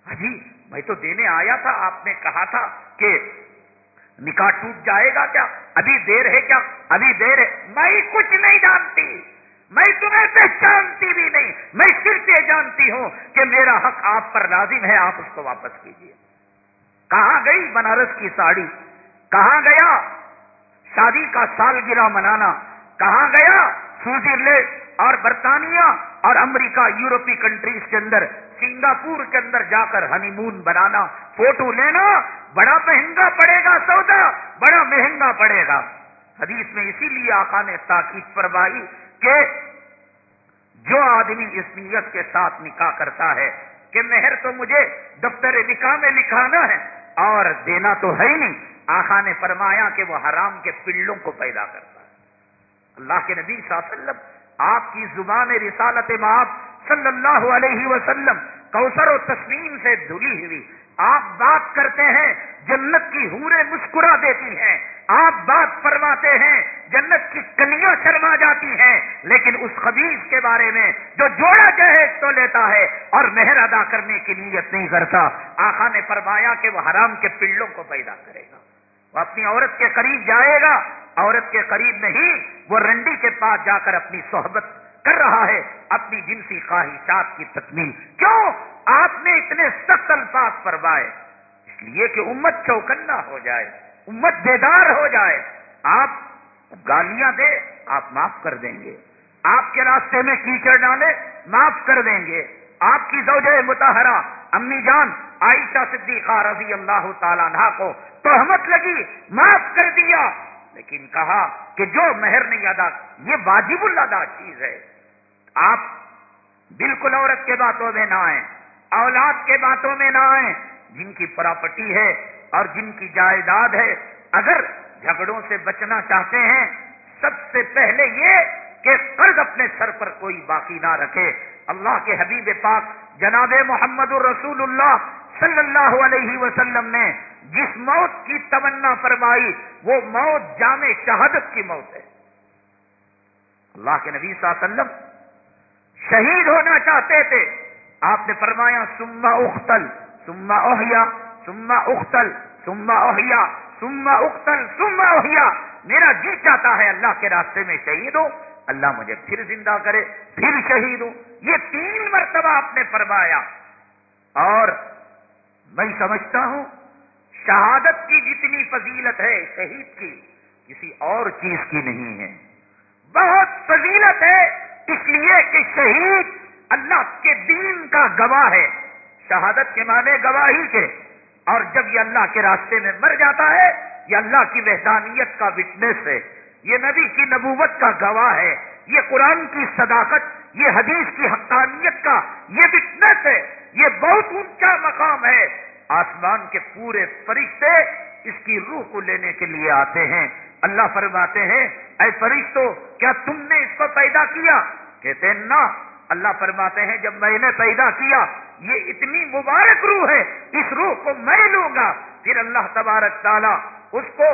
[SPEAKER 1] اجی، میں تو دینے آیا تھا، آپ نے کہا تھا کہ نکاح ٹوٹ جائے گا کیا؟ ابھی دیر ہے کیا؟ ابھی دیر ہے۔ میں کچھ نہیں جانتی۔ میں تمہیں پہچانتی بھی نہیں۔ میں صرف یہ جانتی ہوں کہ میرا حق آپ پر لازم ہے۔ آپ اس کو واپس کیجیے کہاں گئی بنارس کی ساڑی؟ کہاں گیا؟ شادی کا سالگرہ منانا۔ کہاں گیا؟ سوئٹزرلینڈ اور برطانیہ اور امریکہ، یورپی کنٹریز کے اندر، سنگاپور کے اندر جا کر ہنی مون بنانا فوٹو لینا بڑا مہنگا پڑے گا سودا، بڑا مہنگا پڑے گا۔ حدیث میں اسی لیے آقا نے تاکید فرمائی کہ جو آدمی اس نیت کے ساتھ نکاح کرتا ہے کہ مہر تو مجھے دفتر نکاح میں لکھانا ہے، اور دینا تو ہے ہی نہیں۔ آخا نے فرمایا کہ وہ حرام کے پلوں کو پیدا کرتا ہے۔ اللہ کے نبی صلی اللہ علیہ وسلم، آپ کی زبان رسالت معاف صلی اللہ علیہ وسلم، کوثر و تسلیم سے دھلی ہوئی۔ آپ بات کرتے ہیں، جنت کی ہورے مسکرا دیتی ہیں۔ آپ بات فرماتے ہیں، جنت کی کلیاں شرما جاتی ہیں۔ لیکن اس خبیز کے بارے میں جو جوڑا جہیز تو لیتا ہے اور مہر ادا کرنے کی نیت نہیں کرتا آخا نے فرمایا کہ وہ حرام کے پلوں کو پیدا کرے گا۔ وہ اپنی عورت کے قریب جائے گا۔ عورت کے قریب نہیں، وہ رنڈی کے پاس جا کر اپنی صحبت کر رہا ہے، اپنی جنسی خواہشات کی تکمیل۔ کیوں؟ آپ نے اتنے سخت الفاظ فرمائے، اس لیے کہ امت چوکنا ہو جائے، امت بیدار ہو جائے۔ آپ گالیاں دے آپ معاف کر دیں گے۔ آپ کے راستے میں کیچڑ ڈالے معاف کر دیں گے۔ آپ کی زوجہ متحرہ امی جان عائشہ صدیقہ رضی اللہ تعالیٰ عنہ کو تہمت لگی، معاف کر دیا۔ لیکن کہا کہ جو مہر نہیں ادا، یہ واجب الادا چیز ہے۔ آپ بالکل عورت کے باتوں میں نہ آئیں۔ اولاد کے باتوں میں نہ آئیں۔ جن کی پراپرٹی ہے اور جن کی جائیداد ہے، اگر جھگڑوں سے بچنا چاہتے ہیں، سب سے پہلے یہ کہ قرض اپنے سر پر کوئی باقی نہ رکھے۔ اللہ کے حبیب پاک جناب محمد الرسول اللہ صلی اللہ علیہ وسلم نے جس موت کی تمنا فرمائی، وہ موت جامع شہادت کی موت ہے۔ اللہ کے نبی صلی اللہ علیہ وسلم شہید ہونا چاہتے تھے۔ آپ نے فرمایا سما اختل سما اوہیا سما اختل سما اوہیا سما اختل سما اوہیا میرا جی چاہتا ہے اللہ کے راستے میں شہید ہو، اللہ مجھے پھر زندہ کرے، پھر شہید ہوں یہ تین مرتبہ آپ نے فرمایا۔ اور میں سمجھتا ہوں، شہادت کی جتنی فضیلت ہے، شہید کی کسی اور چیز کی نہیں ہے۔ بہت فضیلت ہے اس لیے کہ شہید اللہ کے دین کا گواہ ہے، شہادت کے معنی گواہی کے۔ اور جب یہ اللہ کے راستے میں مر جاتا ہے، یہ اللہ کی وحدانیت کا وٹنس ہے۔ یہ نبی کی نبوت کا گواہ ہے۔ یہ قرآن کی صداقت، یہ حدیث کی حقانیت کا یہ وٹنس ہے۔ یہ بہت اونچا مقام ہے۔ آسمان کے پورے فرشتے اس کی روح کو لینے کے لیے آتے ہیں۔ اللہ فرماتے ہیں، اے فرشتوں کیا تم نے اس کو پیدا کیا؟ کہتے ہیں نا اللہ فرماتے ہیں، جب میں نے پیدا کیا، یہ اتنی مبارک روح ہے، اس روح کو میں لوں گا۔ پھر اللہ تبارک تعالیٰ اس کو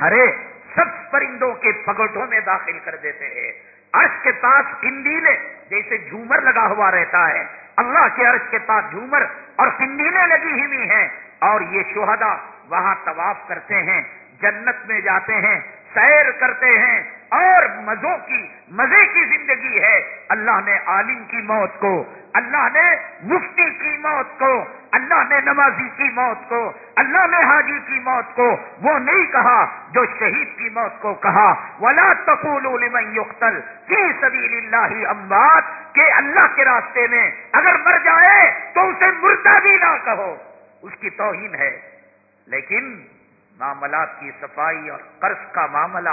[SPEAKER 1] ہرے سب پرندوں کے پگٹوں میں داخل کر دیتے ہیں۔ عرش کے پاس کنڈیلے جیسے جھومر لگا ہوا رہتا ہے۔ اللہ کے عرش کے پاس جھومر اور کنڈیلیں لگی ہوئی ہیں۔ اور یہ شہدا وہاں طواف کرتے ہیں، جنت میں جاتے ہیں، سیر کرتے ہیں۔ اور مزوں کی، مزے کی زندگی ہے۔ اللہ نے عالم کی موت کو، اللہ نے مفتی کی موت کو، اللہ نے نمازی کی موت کو، اللہ نے حاجی کی موت کو۔ وہ نہیں کہا جو شہید کی موت کو کہا۔ ولا لمن یقتل فی سبیل اللہ اموات کہ اللہ کے راستے میں اگر مر جائے تو اسے مردہ بھی نہ کہو۔ اس کی توہین ہے۔ لیکن معاملات کی صفائی اور قرض کا معاملہ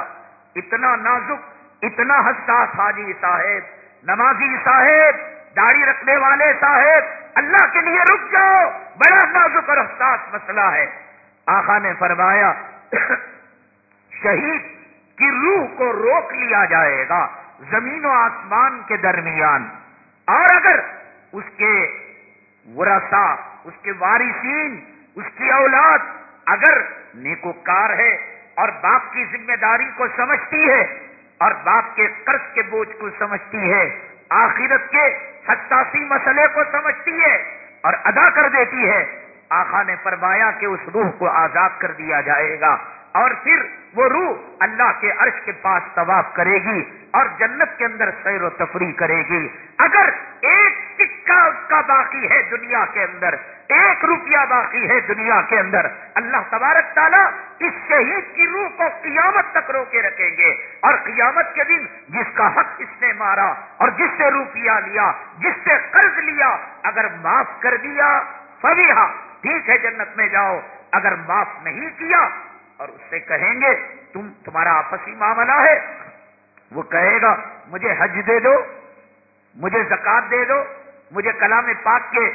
[SPEAKER 1] اتنا نازک، اتنا حساس حاجی صاحب، نمازی صاحب، داڑھی رکھنے والے صاحب، اللہ کے لیے رک جاؤ، بڑا نازک اور حساس مسئلہ ہے۔ آخا نے فرمایا، شہید کی روح کو روک لیا جائے گا زمین و آسمان کے درمیان۔ اور اگر اس کے ورسا اس کے وارثین، اس کی اولاد اگر نیکوکار ہے اور باپ کی ذمہ داری کو سمجھتی ہے اور باپ کے قرض کے بوجھ کو سمجھتی ہے، آخرت کے ستاسی مسئلے کو سمجھتی ہے اور ادا کر دیتی ہے۔ آخا نے فرمایا کہ اس روح کو آزاد کر دیا جائے گا۔ اور پھر وہ روح اللہ کے عرش کے پاس طواف کرے گی اور جنت کے اندر سیر و تفریح کرے گی۔ اگر ایک سکہ اس کا باقی ہے دنیا کے اندر، ایک روپیہ باقی ہے دنیا کے اندر، اللہ تبارک تعالیٰ اس شہید کی روح کو قیامت تک روکے رکھیں گے۔ اور قیامت کے دن جس کا حق اس نے مارا اور جس سے روپیہ لیا، جس سے قرض لیا، اگر معاف کر دیا فبھی ٹھیک ہے جنت میں جاؤ، اگر معاف نہیں کیا اور اس سے کہیں گے، تم، تمہارا آپسی معاملہ ہے. وہ کہے گا، مجھے حج دے دو، مجھے زکات دے دو، مجھے کلام پاک کے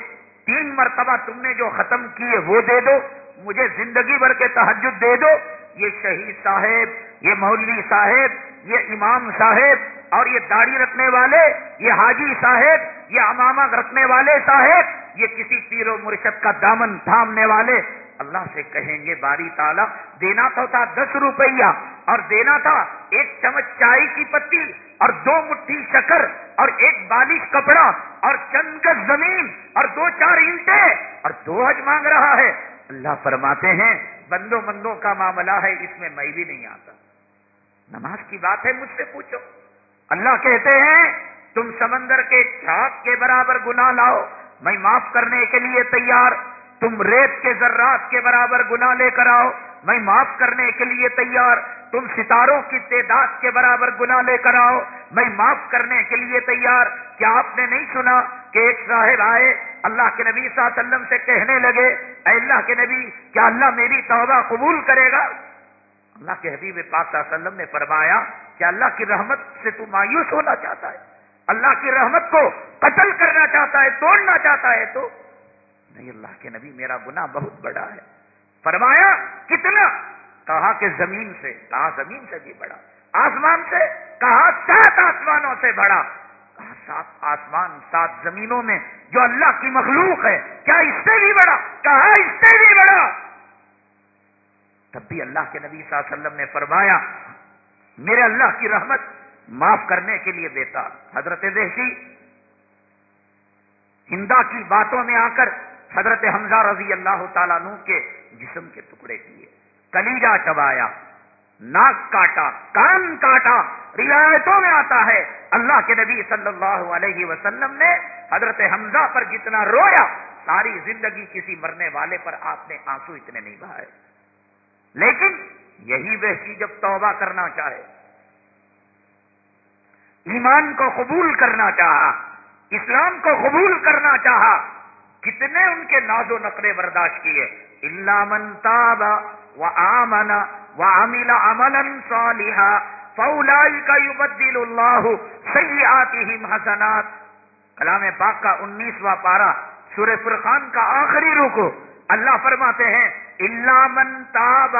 [SPEAKER 1] تین مرتبہ تم نے جو ختم کیے وہ دے دو، مجھے زندگی بھر کے تحجد دے دو. یہ شہید صاحب، یہ مولوی صاحب، یہ امام صاحب اور یہ داڑھی رکھنے والے، یہ حاجی صاحب، یہ امامہ رکھنے والے صاحب، یہ کسی پیر و مرشد کا دامن تھامنے والے اللہ سے کہیں گے، باری تالا دینا تو تھا دس روپیہ اور دینا تھا ایک چمچ چائے کی پتی اور دو مٹھی شکر اور ایک بالش کپڑا اور چند گز زمین اور دو چار اینٹیں اور دو حج مانگ رہا ہے۔ اللہ فرماتے ہیں، بندوں بندوں کا معاملہ ہے، اس میں میں بھی نہیں آتا۔ نماز کی بات ہے، مجھ سے پوچھو۔ اللہ کہتے ہیں، تم سمندر کے چھاک کے برابر گناہ لاؤ، میں معاف کرنے کے لیے تیار۔ تم ریت کے ذرات کے برابر گنا لے کر آؤ، میں معاف کرنے کے لیے تیار۔ تم ستاروں کی تعداد کے برابر گنا لے کر آؤ، میں معاف کرنے کے لیے تیار۔ کیا آپ نے نہیں سنا کہ ایک صاحب آئے، اللہ کے نبی صلی اللہ علیہ وسلم سے کہنے لگے، اے اللہ کے نبی، کیا اللہ میری توبہ قبول کرے گا؟ اللہ کے حبیب پاک صلی اللہ علیہ وسلم نے فرمایا کہ اللہ کی رحمت سے تو مایوس ہونا چاہتا ہے؟ اللہ کی رحمت کو قتل کرنا چاہتا ہے، توڑنا چاہتا ہے تو؟ نہیں، اللہ کے نبی میرا گناہ بہت بڑا ہے۔ فرمایا، کتنا؟ کہا کہ زمین سے، کہا زمین سے بھی بڑا۔ آسمان سے، کہا سات آسمانوں سے بڑا۔ کہا سات آسمان، سات زمینوں میں جو اللہ کی مخلوق ہے، کیا اس سے بھی بڑا؟ کہا اس سے بھی بڑا۔ تب بھی اللہ کے نبی صلی اللہ علیہ وسلم نے فرمایا، میرے اللہ کی رحمت معاف کرنے کے لیے دیتا۔ حضرت دیشی ہندا کی باتوں میں آ کر حضرت حمزہ رضی اللہ تعالیٰ نو کے جسم کے ٹکڑے کیے کلیجا چبایا، ناک کاٹا، کان کاٹا روایتوں میں آتا ہے۔ اللہ کے نبی صلی اللہ علیہ وسلم نے حضرت حمزہ پر جتنا رویا، ساری زندگی کسی مرنے والے پر آپ نے آنسو اتنے نہیں بہائے۔ لیکن یہی وحشی جب توبہ کرنا چاہے، ایمان کو قبول کرنا چاہا، اسلام کو قبول کرنا چاہا کتنے ان کے ناز و نقرے برداشت کیے؟ اللہ من تاب و آمنا و عمل عملا صالحا فولائی کا یبدل اللہ سیئاتہم حسنات۔ کلام پاک کا انیسواں پارا سورہ فرقان کا آخری رکو۔ اللہ فرماتے ہیں اللہ من تاب،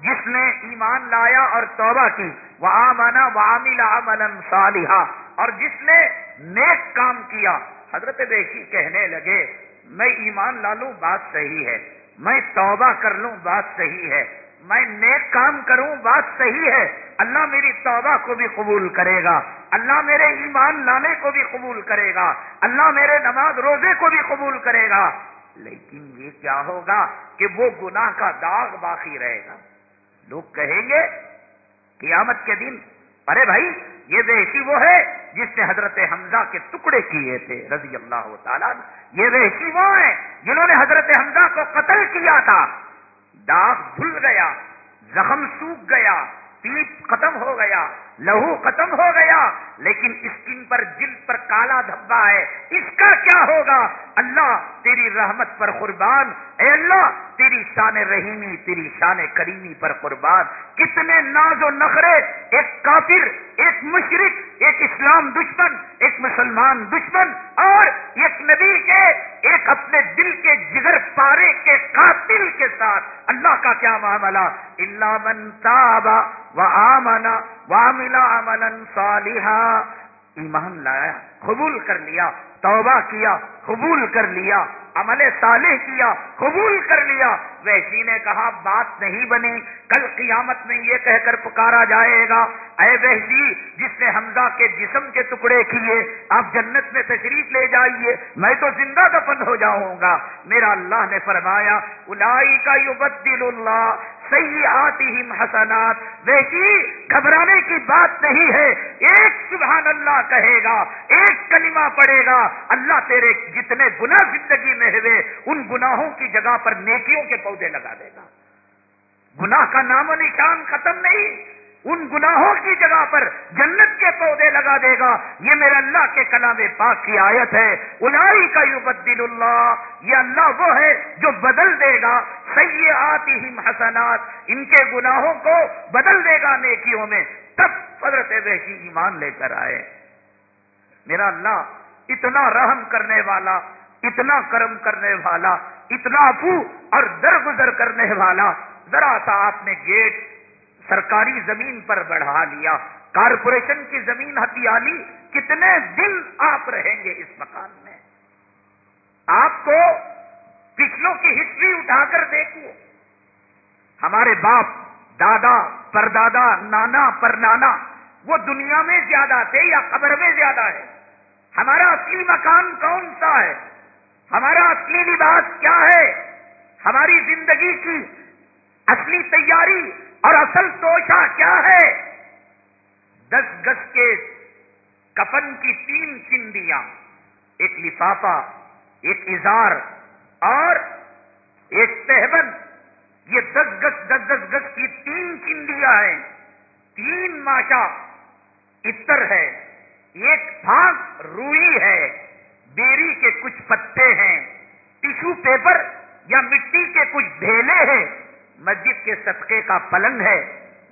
[SPEAKER 1] جس نے ایمان لایا اور توبہ کی۔ وہ آمنا وامل عملا صالحا۔ اور جس نے نیک کام کیا۔ حضرت بیشی کہنے لگے میں ایمان لا لوں، بات صحیح ہے۔ میں توبہ کر لوں، بات صحیح ہے۔ میں نیک کام کروں، بات صحیح ہے۔ اللہ میری توبہ کو بھی قبول کرے گا۔ اللہ میرے ایمان لانے کو بھی قبول کرے گا۔ اللہ میرے نماز روزے کو بھی قبول کرے گا۔ لیکن یہ کیا ہوگا کہ وہ گناہ کا داغ باقی رہے گا۔ لوگ کہیں گے، قیامت کے دن، ارے بھائی یہ وحشی وہ ہے جس نے حضرت حمزہ کے ٹکڑے کیے تھے، رضی اللہ تعالیٰ یہ وحشی وہ ہیں جنہوں نے حضرت حمزہ کو قتل کیا تھا۔ داغ دھل گیا، زخم سوکھ گیا پیپ ختم ہو گیا۔ لہو ختم ہو گیا، لیکن اسکن پر جلد پر کالا دھبا ہے، اس کا کیا ہوگا؟ اللہ تیری رحمت پر قربان۔ اے اللہ، تیری شان رحیمی، تیری شان کریمی پر قربان۔ کتنے ناز و نخرے، ایک کافر، ایک مشرق ایک اسلام دشمن، ایک مسلمان دشمن، اور ایک نبی کے، ایک اپنے دل کے جگر پارے کے قاتل کے ساتھ۔ اللہ کا کیا معاملہ؟ اللہ من تابا و آمنا واملا عملا صالحا۔ ایمان لایا، قبول کر لیا، توبہ کیا، قبول کر لیا، عمل صالح کیا، قبول کر لیا۔ ویسی نے کہا، بات نہیں بنی کل قیامت میں یہ کہہ کر پکارا جائے گا۔ اے وحشی، جس نے حمزہ کے جسم کے ٹکڑے کیے، آپ جنت میں تشریف لے جائیے، میں تو زندہ دفن ہو جاؤں گا۔ میرا اللہ نے فرمایا الائی کا یبدل اللہ صحیح آتی حسنات۔ ویسی گھبرانے کی بات نہیں ہے۔ ایک سبحان اللہ کہے گا، ایک کلمہ پڑے گا۔ اللہ تیرے جتنے گناہ زندگی میں ہوئے، ان گناہوں کی جگہ پر نیکیوں کے پودے لگا دے گا۔ گناہ کا نام و نشان ختم نہیں۔ ان گناہوں کی جگہ پر جنت کے پودے لگا دے گا۔ یہ میرے اللہ کے کلام پاک کی آیت ہے۔ الائی کا یو اللہ۔ یہ اللہ وہ ہے جو بدل دے گا۔ صحیح آتی حسنات۔ ان کے گناہوں کو بدل دے گا نیکیوں میں۔ تب قدرت ویسی ایمان لے کر آئے۔ میرا اللہ، اتنا رحم کرنے والا، اتنا کرم کرنے والا، اتنا افو اور درگزر کرنے والا۔ ذرا سا آپ نے گیٹ سرکاری زمین پر بڑھا لیا۔ کارپوریشن کی زمین ہتھیالی، کتنے دن آپ رہیں گے اس مکان میں؟ آپ کو پچھلوں کی ہسٹری اٹھا کر دیکھیے ہمارے باپ، دادا، پردادا، نانا پر نانا وہ دنیا میں زیادہ تھے یا قبر میں زیادہ ہے؟ ہمارا اصلی مکان کون سا ہے؟ ہمارا اصلی لباس کیا ہے؟ ہماری زندگی کی اصلی تیاری اور اصل توشا کیا ہے؟ دس گز کے کفن کی تین چندیاں ایک لفافہ، ایک اظہار اور ایک تہبن یہ دس گز، دس دس گز کی تین چندیاں ہیں۔ تین ماشا اتر ہے۔ ایک پھانک روئی ہے۔ بیری کے کچھ پتے ہیں۔ ٹیشو پیپر یا مٹی کے کچھ ڈھیلے ہیں۔ مسجد کے صدقے کا پلنگ ہے،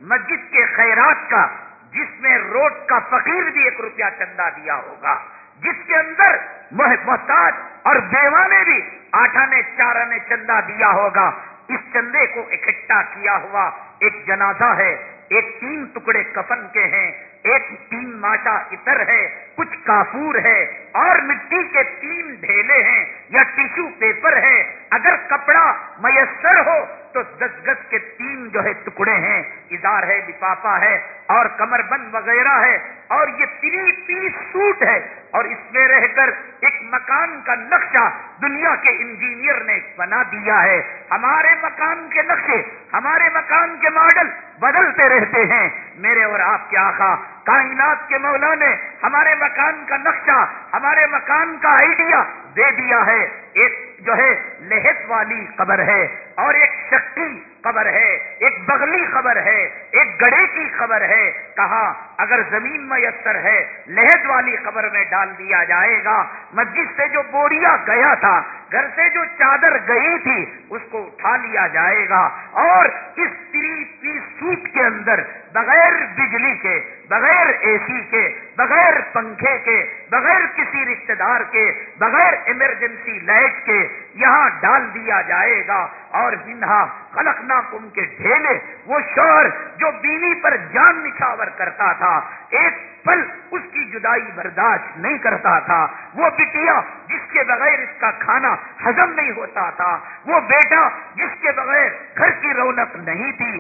[SPEAKER 1] مسجد کے خیرات کا، جس میں روڈ کا فقیر بھی ایک روپیہ چندہ دیا ہوگا، جس کے اندر محتاج اور بیوہ نے بھی آٹھ آنے چار آنے چندہ دیا ہوگا۔ اس چندے کو اکٹھا کیا ہوا ایک جنازہ ہے، ایک تین ٹکڑے کفن کے ہیں، ایک تین ماشا اتر ہے کچھ کافور ہے اور مٹی کے تین ڈھیلے ہیں یا ٹیشو پیپر ہے اگر کپڑا میسر ہو تو دس گز کے تین جو ہے ٹکڑے ہیں۔ ادار ہے لفافہ ہے اور کمر بند وغیرہ ہے اور یہ تری پیس سوٹ ہے۔ اور اس میں رہ کر ایک مکان کا نقشہ دنیا کے انجینئر نے بنا دیا ہے۔ ہمارے مکان کے نقشے، ہمارے مکان کے ماڈل بدلتے رہتے ہیں۔ میرے اور آپ کے آخا کائنات کے مولا نے ہمارے مکان کا نقشہ، ہمارے مکان کا آئیڈیا دے دیا ہے۔ ایک جو ہے لہت والی قبر ہے اور ایک شکتی خبر ہے، ایک بغلی خبر ہے، ایک گڑے کی خبر ہے۔ کہا، اگر زمین میسر ہے لہد والی خبر میں ڈال دیا جائے گا۔ مسجد سے جو بوریا گیا تھا، گھر سے جو چادر گئی تھی، اس کو اٹھا لیا جائے گا۔ اور اس تری پی سوٹ کے اندر، بغیر بجلی کے، بغیر اے سی کے، بغیر پنکھے کے، بغیر کسی رشتے دار کے، بغیر ایمرجنسی لائٹ کے یہاں ڈال دیا جائے گا اور منہا خلقنا کم کے ڈھیلے، وہ شور جو بینی پر جان نچھاور کرتا تھا، ایک پل اس کی جدائی برداشت نہیں کرتا تھا، وہ بٹیا جس کے بغیر اس کا کھانا ہزم نہیں ہوتا تھا، وہ بیٹا جس کے بغیر گھر کی رونق نہیں تھی۔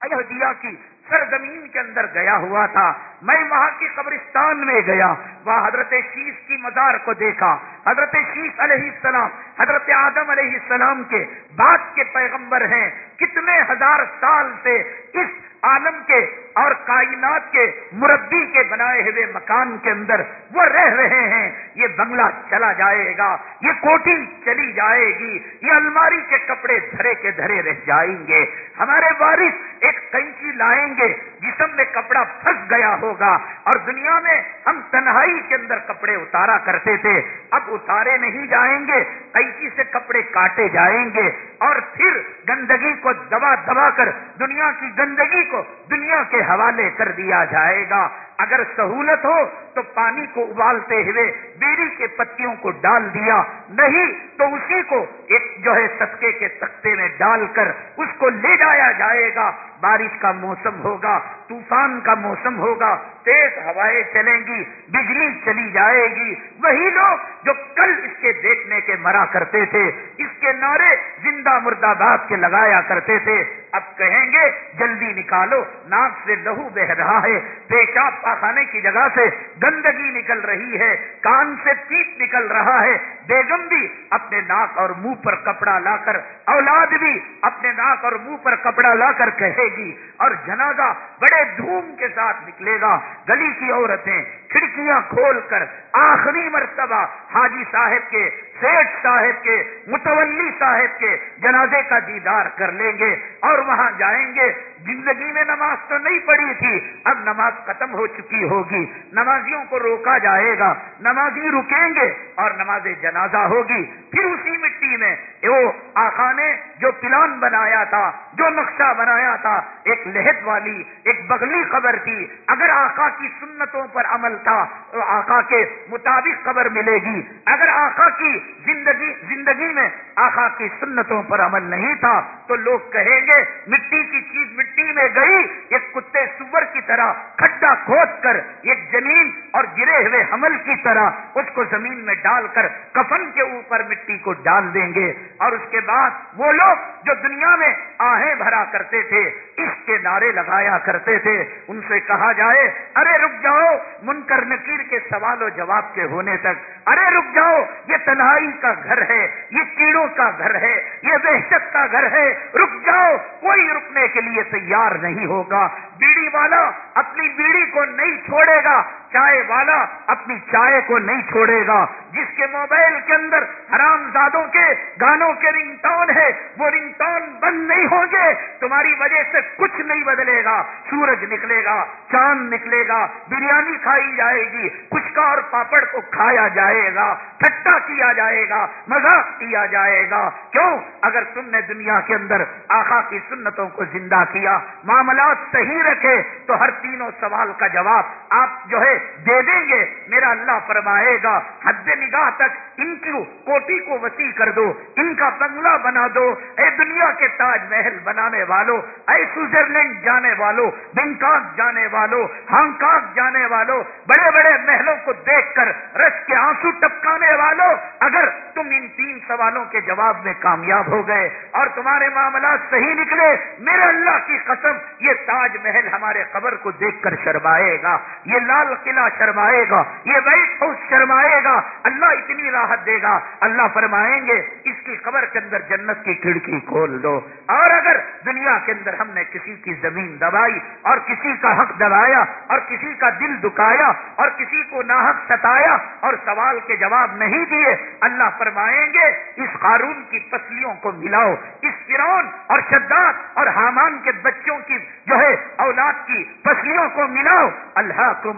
[SPEAKER 1] اہدیا کی سرزمین کے اندر گیا ہوا تھا میں وہاں کی قبرستان میں گیا، وہاں حضرت شیش کی مزار کو دیکھا۔ حضرت شیش علیہ السلام، حضرت آدم علیہ السلام کے بعد کے پیغمبر ہیں۔ کتنے ہزار سال سے اس عالم کے اور کائنات کے مربی کے بنائے ہوئے مکان کے اندر وہ رہ رہے ہیں۔ یہ بنگلہ چلا جائے گا، یہ کوٹھی چلی جائے گی، یہ الماری کے کپڑے دھرے کے دھرے رہ جائیں گے۔ ہمارے وارث ایک کینچی لائیں گے، جسم میں کپڑا پھنس گیا ہو ہوگا اور دنیا میں ہم تنہائی کے اندر کپڑے اتارا کرتے تھے، اب اتارے نہیں جائیں گے کینچی سے کپڑے کاٹے جائیں گے اور پھر گندگی کو دبا دبا کر دنیا کی گندگی کو دنیا کے حوالے کر دیا جائے گا۔ اگر سہولت ہو تو پانی کو ابالتے ہوئے بیری کے پتیوں کو ڈال دیا، نہیں تو اسی کو ایک جو ہے صدقے کے تختے میں ڈال کر اس کو لے جایا جائے گا۔ بارش کا موسم ہوگا، طوفان کا موسم ہوگا تیز ہوائیں چلیں گی، بجلی چلی جائے گی۔ وہی لوگ جو کل اس کے دیکھنے کے مرا کرتے تھے، اس کے نعرے زندہ مردہ باد کے لگایا کرتے تھے۔ اب کہیں گے، جلدی نکالو، ناک سے لہو بہ رہا ہے۔ پیشاب پاخانے کی جگہ سے گندگی نکل رہی ہے۔ کان سے پیٹ نکل رہا ہے۔ بیگم بھی اپنے ناک اور منہ پر کپڑا لا کر، اولاد بھی اپنے ناک اور منہ پر کپڑا لا کر کہے گی۔ اور جنازہ بڑے دھوم کے ساتھ نکلے گا۔ گلی کی عورتیں کھڑکیاں کھول کر آخری مرتبہ حاجی صاحب کے سیٹ صاحب کے، متولی صاحب کے جنازے کا دیدار کر لیں گے اور وہاں جائیں گے۔ زندگی میں نماز تو نہیں پڑی تھی، اب نماز ختم ہو چکی ہوگی۔ نمازیوں کو روکا جائے گا، نمازی رکیں گے اور نماز جنازہ ہوگی۔ پھر اسی مٹی میں وہ آخا نے جو پلان بنایا تھا، جو نقشہ بنایا تھا، ایک لہت والی، ایک بغلی خبر تھی۔ اگر آقا کی سنتوں پر عمل تھا تو آقا کے مطابق خبر ملے گی۔ اگر آقا کی زندگی زندگی میں آقا کی سنتوں پر عمل نہیں تھا، تو لوگ کہیں گے، مٹی کی چیز مٹی میں گئی، ایک کتے سور کی طرح کھڈا کھود کر، ایک زمین اور گرے ہوئے حمل کی طرح اس کو زمین میں ڈال کر کفن کے اوپر مٹی کو ڈال دیں گے۔ اور اس کے بعد وہ لوگ جو دنیا میں آہیں بھرا کرتے تھے، اس کے نعرے لگایا کرتے تھے۔ ان سے کہا جائے ارے رک جاؤ، منکر نکیر کے سوال و جواب کے ہونے تک۔ ارے رک جاؤ، یہ تنہائی کا گھر ہے، یہ کیڑوں کا گھر ہے، یہ وحشت کا گھر ہے۔ رک جاؤ، کوئی رکنے کے لیے تیار نہیں ہوگا۔ بیڑی والا اپنی بیڑی کو نہیں چھوڑے گا۔
[SPEAKER 2] چائے والا اپنی چائے کو نہیں چھوڑے گا۔ جس کے موبائل کے اندر حرام زادوں کے گانوں کے رنگ ٹون ہے، وہ رنگ ٹون بند نہیں ہوں گے۔ تمہاری وجہ سے کچھ نہیں بدلے گا۔ سورج نکلے گا، چاند نکلے گا، بریانی کھائی جائے گی پچکا اور پاپڑ کو کھایا جائے گا ٹھٹا کیا جائے گا، مذاق کیا جائے گا۔ کیوں؟ اگر تم نے دنیا کے اندر آخا کی سنتوں کو زندہ کیا، معاملات صحیح رکھے، تو ہر تینوں سوال کا جواب آپ جو ہے دے دیں گے۔ میرا اللہ فرمائے گا، حد نگاہ تک ان کی کوٹی کو وسیع کر دو، ان کا بنگلہ بنا دو۔ اے دنیا کے تاج محل بنانے والوں اے سوئٹزرلینڈ جانے والوں بینکاک جانے والوں ہانگ کانگ جانے والوں بڑے بڑے محلوں کو دیکھ کر رش کے آنسو ٹپکانے والوں اگر تم ان تین سوالوں کے جواب میں کامیاب ہو گئے اور تمہارے معاملات صحیح نکلے، میرے اللہ کی قسم، یہ تاج محل ہمارے قبر کو دیکھ کر شرمائے گا۔ یہ لال قلعہ شرمائے گا، یہ وائٹ ہاؤس شرمائے گا، اللہ اتنی راحت دے گا۔ اللہ فرمائیں گے، اس کی قبر کے اندر جنت کی کھڑکی کھول دو۔ اور اگر دنیا کے اندر ہم نے کسی کی زمین دبائی، اور کسی کا حق دبایا، اور کسی کا دل دکایا اور کسی کو ناحق ستایا، اور سوال کے جواب نہیں دیے، اللہ فرمائیں گے، اس قارون کی پسلیوں کو ملاؤ۔ اس فرون اور شداد اور حامان کے بچوں کی جو ہے اولاد کی پسلیوں کو ملاؤ۔ اللہ کو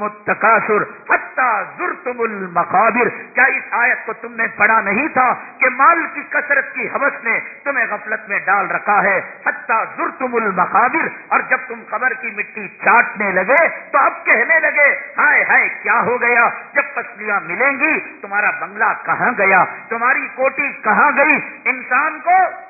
[SPEAKER 2] متقاصر تم المقابر۔ کیا اس آیت کو تم نے پڑھا نہیں تھا کہ مال کی کثرت کی حوث نے تمہیں غفلت میں ڈال رکھا ہے؟ حتیٰ ضر تم المقابر۔ اور جب تم قبر کی مٹی چاٹنے لگے تو اب کہنے لگے، ہائے ہائے، کیا ہو گیا؟ جب پسلیاں ملیں گی، تمہارا بنگلہ کہاں گیا؟ تمہاری کوٹی کہاں گئی؟ انسان کو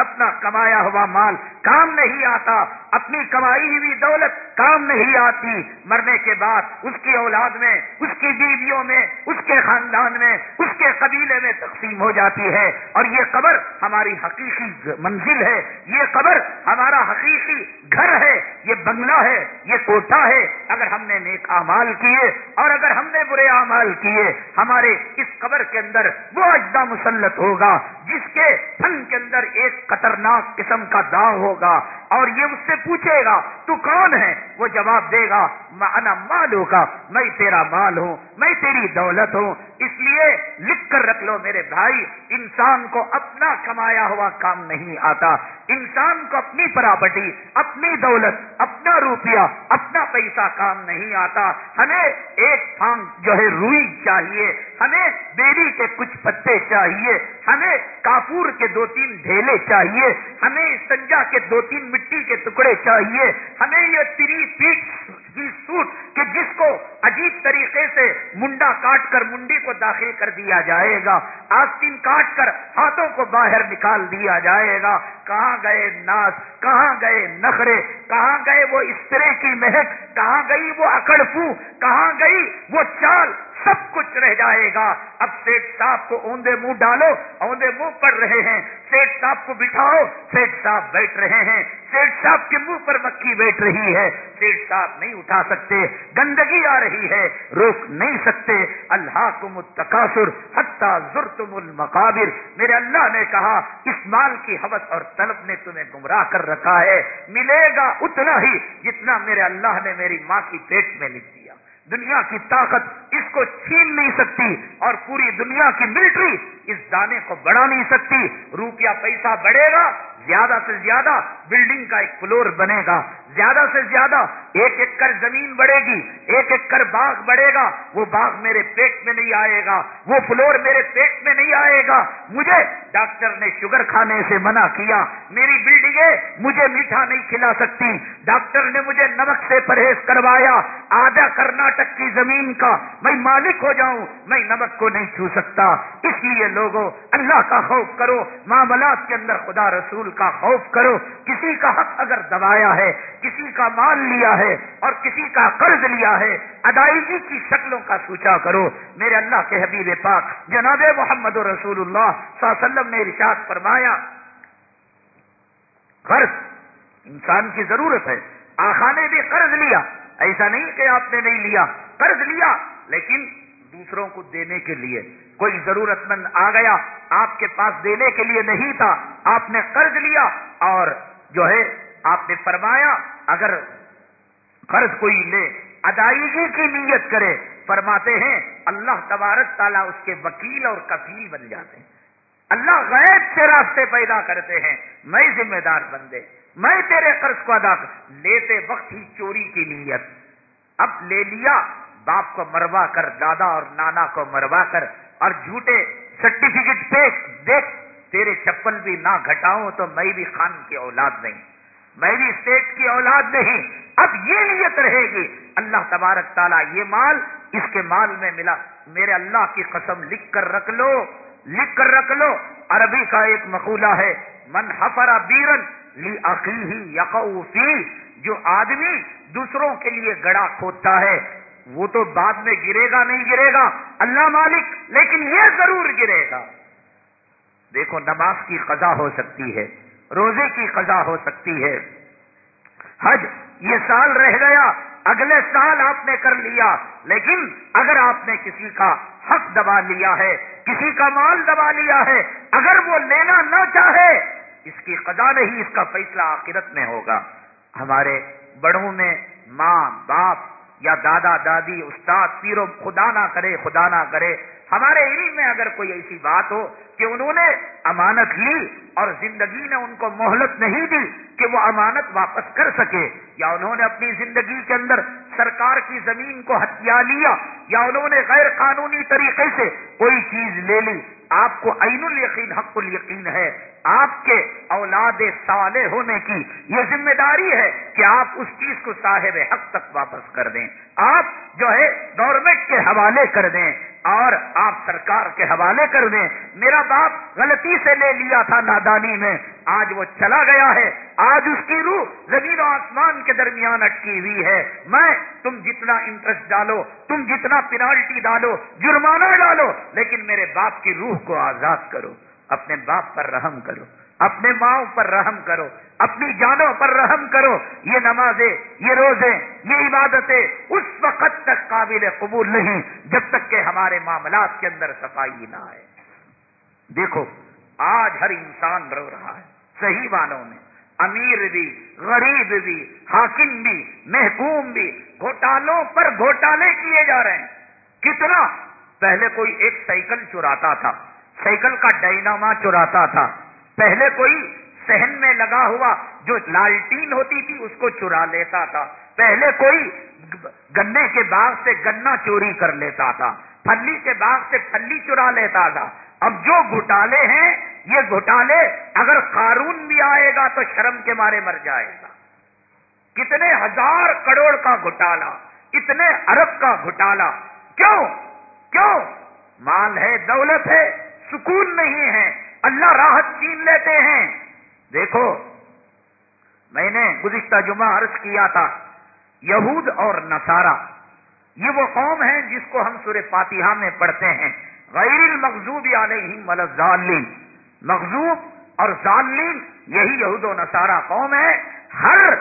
[SPEAKER 2] اپنا کمایا ہوا مال کام نہیں آتا، اپنی کمائی ہوئی دولت کام نہیں آتی۔ مرنے کے بعد اس کی اولاد میں، اس کی بیویوں میں، اس کے خاندان میں، اس کے قبیلے میں تقسیم ہو جاتی ہے۔ اور یہ قبر ہماری حقیقی منزل ہے۔ یہ قبر ہمارا حقیقی گھر ہے۔ یہ بنگلہ ہے، یہ کوٹا ہے۔ اگر ہم نے نیک امال کیے اور اگر ہم نے برے امال کیے، ہمارے اس قبر کے اندر وہ اجدا مسلط ہوگا، جس کے فن کے اندر ایک خطرناک قسم کا داغ ہوگا۔ اور یہ اس سے پوچھے گا، تو کون ہے؟ وہ جواب دے گا انا مال ہوگا میں تیرا مال ہوں، میں تیری دولت ہوں، اس لیے لکھ کر رکھ لو میرے بھائی، انسان کو اپنا کمایا ہوا کام نہیں آتا، انسان کو اپنی پراپرٹی، اپنی دولت، اپنا روپیہ، اپنا پیسہ کام نہیں آتا، ہمیں ایک فانگ جو ہے روئی چاہیے، ہمیں بیری کے کچھ پتے چاہیے، ہمیں کافور کے دو تین ڈھیلے چاہیے، ہمیں سنجا کے دو تین مٹی کے ٹکڑے چاہیے ہمیں یہ تری پیٹ جی سوٹ کہ جس کو عجیب طریقے سے منڈا کاٹ کر منڈی کو داخل کر دیا جائے گا، آستین کاٹ کر ہاتھوں کو باہر نکال دیا جائے گا۔ کہاں گئے ناس؟ کہاں گئے نخرے؟ کہاں گئے وہ اسپرے کی مہک؟ کہاں گئی وہ اکڑفو کہاں گئی وہ چال؟ سب کچھ رہ جائے گا۔ اب سیٹ صاحب کو اوندے منہ ڈالو، اوندے منہ پڑ رہے ہیں۔ سیٹ صاحب کو بٹھاؤ سیٹ صاحب بیٹھ رہے ہیں۔ سیٹ صاحب کے منہ پر مکھی بیٹھ رہی ہے۔ سیٹ صاحب نہیں اٹھا سکتے، گندگی آ رہی ہے، روک نہیں سکتے۔ اللہ کو متقاصر حتہ ضرتم المقابر۔ میرے اللہ نے کہا، اس مال کی حوث اور طلب نے تمہیں گمراہ کر رکھا ہے۔ ملے گا اتنا ہی جتنا میرے اللہ نے میری ماں کی پیٹ میں لکھ دیا۔ دنیا کی طاقت اس کو چھین نہیں سکتی اور پوری دنیا کی ملٹری اس دانے کو بڑھا نہیں سکتی۔ روپیہ پیسہ بڑھے گا، زیادہ سے زیادہ بلڈنگ کا ایک فلور بنے گا۔ زیادہ سے زیادہ ایک ایکڑ زمین بڑھے گی، ایک ایکڑ باغ بڑھے گا، وہ باغ میرے پیٹ میں نہیں آئے گا، وہ فلور میرے پیٹ میں نہیں آئے گا۔ مجھے ڈاکٹر نے شوگر کھانے سے منع کیا، میری بلڈنگیں مجھے میٹھا نہیں کھلا سکتی۔ ڈاکٹر نے مجھے نمک سے پرہیز کروایا، آدھا کرناٹک کی زمین کا، میں مالک ہو جاؤں، میں نمک کو نہیں چھو سکتا۔ اس لیے لوگوں، اللہ کا خوف کرو، معاملات کے اندر خدا رسول کا خوف کرو۔ کسی کا حق اگر دبایا ہے کسی کا مال لیا ہے اور کسی کا قرض لیا ہے، ادائیگی کی شکلوں کا سوچا کرو۔ میرے اللہ کے حبیب پاک، جناب محمد رسول اللہ صلی اللہ علیہ وسلم نے ارشاد فرمایا، قرض انسان کی ضرورت ہے۔ آخا نے بھی قرض لیا۔ ایسا نہیں کہ آپ نے نہیں لیا، قرض لیا، لیکن دوسروں کو دینے کے لیے۔ کوئی ضرورت مند آ گیا، آپ کے پاس دینے کے لیے نہیں تھا۔ آپ نے قرض لیا اور جو ہے آپ نے فرمایا، اگر قرض کوئی لے، ادائیگی کی نیت کرے، فرماتے ہیں، اللہ تبارک تعالیٰ اس کے وکیل اور کفیل بن جاتے ہیں۔ اللہ غیب سے راستے پیدا کرتے ہیں۔ میں ذمہ دار بندے، میں تیرے قرض کو ادا کر، لیتے وقت ہی چوری کی نیت۔ اب لے لیا، باپ کو مروا کر، دادا اور نانا کو مروا کر، اور جھوٹے سرٹیفکیٹ پیش دیکھ، تیرے چپل بھی نہ گھٹاؤں تو میں بھی خان کی اولاد نہیں۔ میں بھی اسٹیٹ کی اولاد نہیں، اب یہ نیت رہے گی۔ اللہ تبارک تعالیٰ یہ مال اس کے مال میں ملا۔ میرے اللہ کی قسم لکھ کر رکھ لو، لکھ کر رکھ لو۔ عربی کا ایک مقولہ ہے، من حفرا بیرن لی عقی یقوفی جو آدمی دوسروں کے لیے گڑا کھودتا ہے، وہ تو بعد میں گرے گا، نہیں گرے گا؟ اللہ مالک، لیکن یہ ضرور گرے گا۔ دیکھو، نماز کی قضا ہو سکتی ہے۔ روزے کی قضا ہو سکتی ہے۔ حج یہ سال رہ گیا، اگلے سال آپ نے کر لیا، لیکن اگر آپ نے کسی کا حق دبا لیا ہے، کسی کا مال دبا لیا ہے، اگر وہ لینا نہ چاہے، اس کی قضا نہیں، اس کا فیصلہ آخرت میں ہوگا۔ ہمارے بڑوں میں ماں، باپ یا دادا، دادی، استاد پیرو خدا نہ کرے، خدا نہ کرے ہمارے علم میں اگر کوئی ایسی بات ہو کہ انہوں نے امانت لی اور زندگی نے ان کو مہلت نہیں دی کہ وہ امانت واپس کر سکے، یا انہوں نے اپنی زندگی کے اندر سرکار کی زمین کو ہتھیا لیا، یا انہوں نے غیر قانونی طریقے سے کوئی چیز لے لی، آپ کو عین الیقین، حق الیقین ہے۔ آپ کے اولاد صالح ہونے کی یہ ذمہ داری ہے کہ آپ اس چیز کو صاحب حق تک واپس کر دیں۔ آپ جو ہے گورنمنٹ کے حوالے کر دیں۔ اور آپ سرکار کے حوالے کر دیں۔ میرا باپ غلطی سے لے لیا تھا نادانی میں۔ آج وہ چلا گیا ہے۔ آج اس کی روح زمین و آسمان کے درمیان اٹکی ہوئی ہے۔ میں تم جتنا انٹرسٹ ڈالو، تم جتنا پینالٹی ڈالو، جرمانہ ڈالو، لیکن میرے باپ کی روح کو آزاد کرو۔ اپنے باپ پر رحم کرو۔ اپنے ماؤں پر رحم کرو۔ اپنی جانوں پر رحم کرو، یہ نمازیں، یہ روزے، یہ عبادتیں اس وقت تک قابل قبول نہیں، جب تک کہ ہمارے معاملات کے اندر صفائی نہ آئے۔ دیکھو، آج ہر انسان رو رہا ہے، صحیح معنوں میں۔ امیر بھی، غریب بھی، حاکم بھی، محکوم بھی، گھوٹالوں پر گھوٹالے کیے جا رہے ہیں۔ کتنا؟ پہلے کوئی ایک سائیکل چراتا تھا، سائیکل کا ڈائناما چراتا تھا۔ پہلے کوئی سہن میں لگا ہوا جو لالٹین ہوتی تھی، اس کو چرا لیتا تھا۔ پہلے کوئی گنے کے باغ سے گنا چوری کر لیتا تھا، پھلی کے باغ سے پھلی چرا لیتا تھا۔ اب جو گھٹالے ہیں، یہ گھٹالے اگر قارون بھی آئے گا تو شرم کے مارے مر جائے گا۔ کتنے ہزار کروڑ کا گھٹالا، اتنے ارب کا گھٹالا۔ کیوں؟ کیوں؟ مال ہے، دولت ہے، سکون نہیں ہے۔ اللہ راحت چین لیتے ہیں۔ دیکھو، میں نے گزشتہ جمعہ عرض کیا تھا، یہود اور نصارہ، یہ وہ قوم ہے جس کو ہم سورہ فاتحہ میں پڑھتے ہیں۔ غیر المغزوب علیہم ظالم مغزوب اور ظالم یہی یہود و نصارہ قوم ہے ہر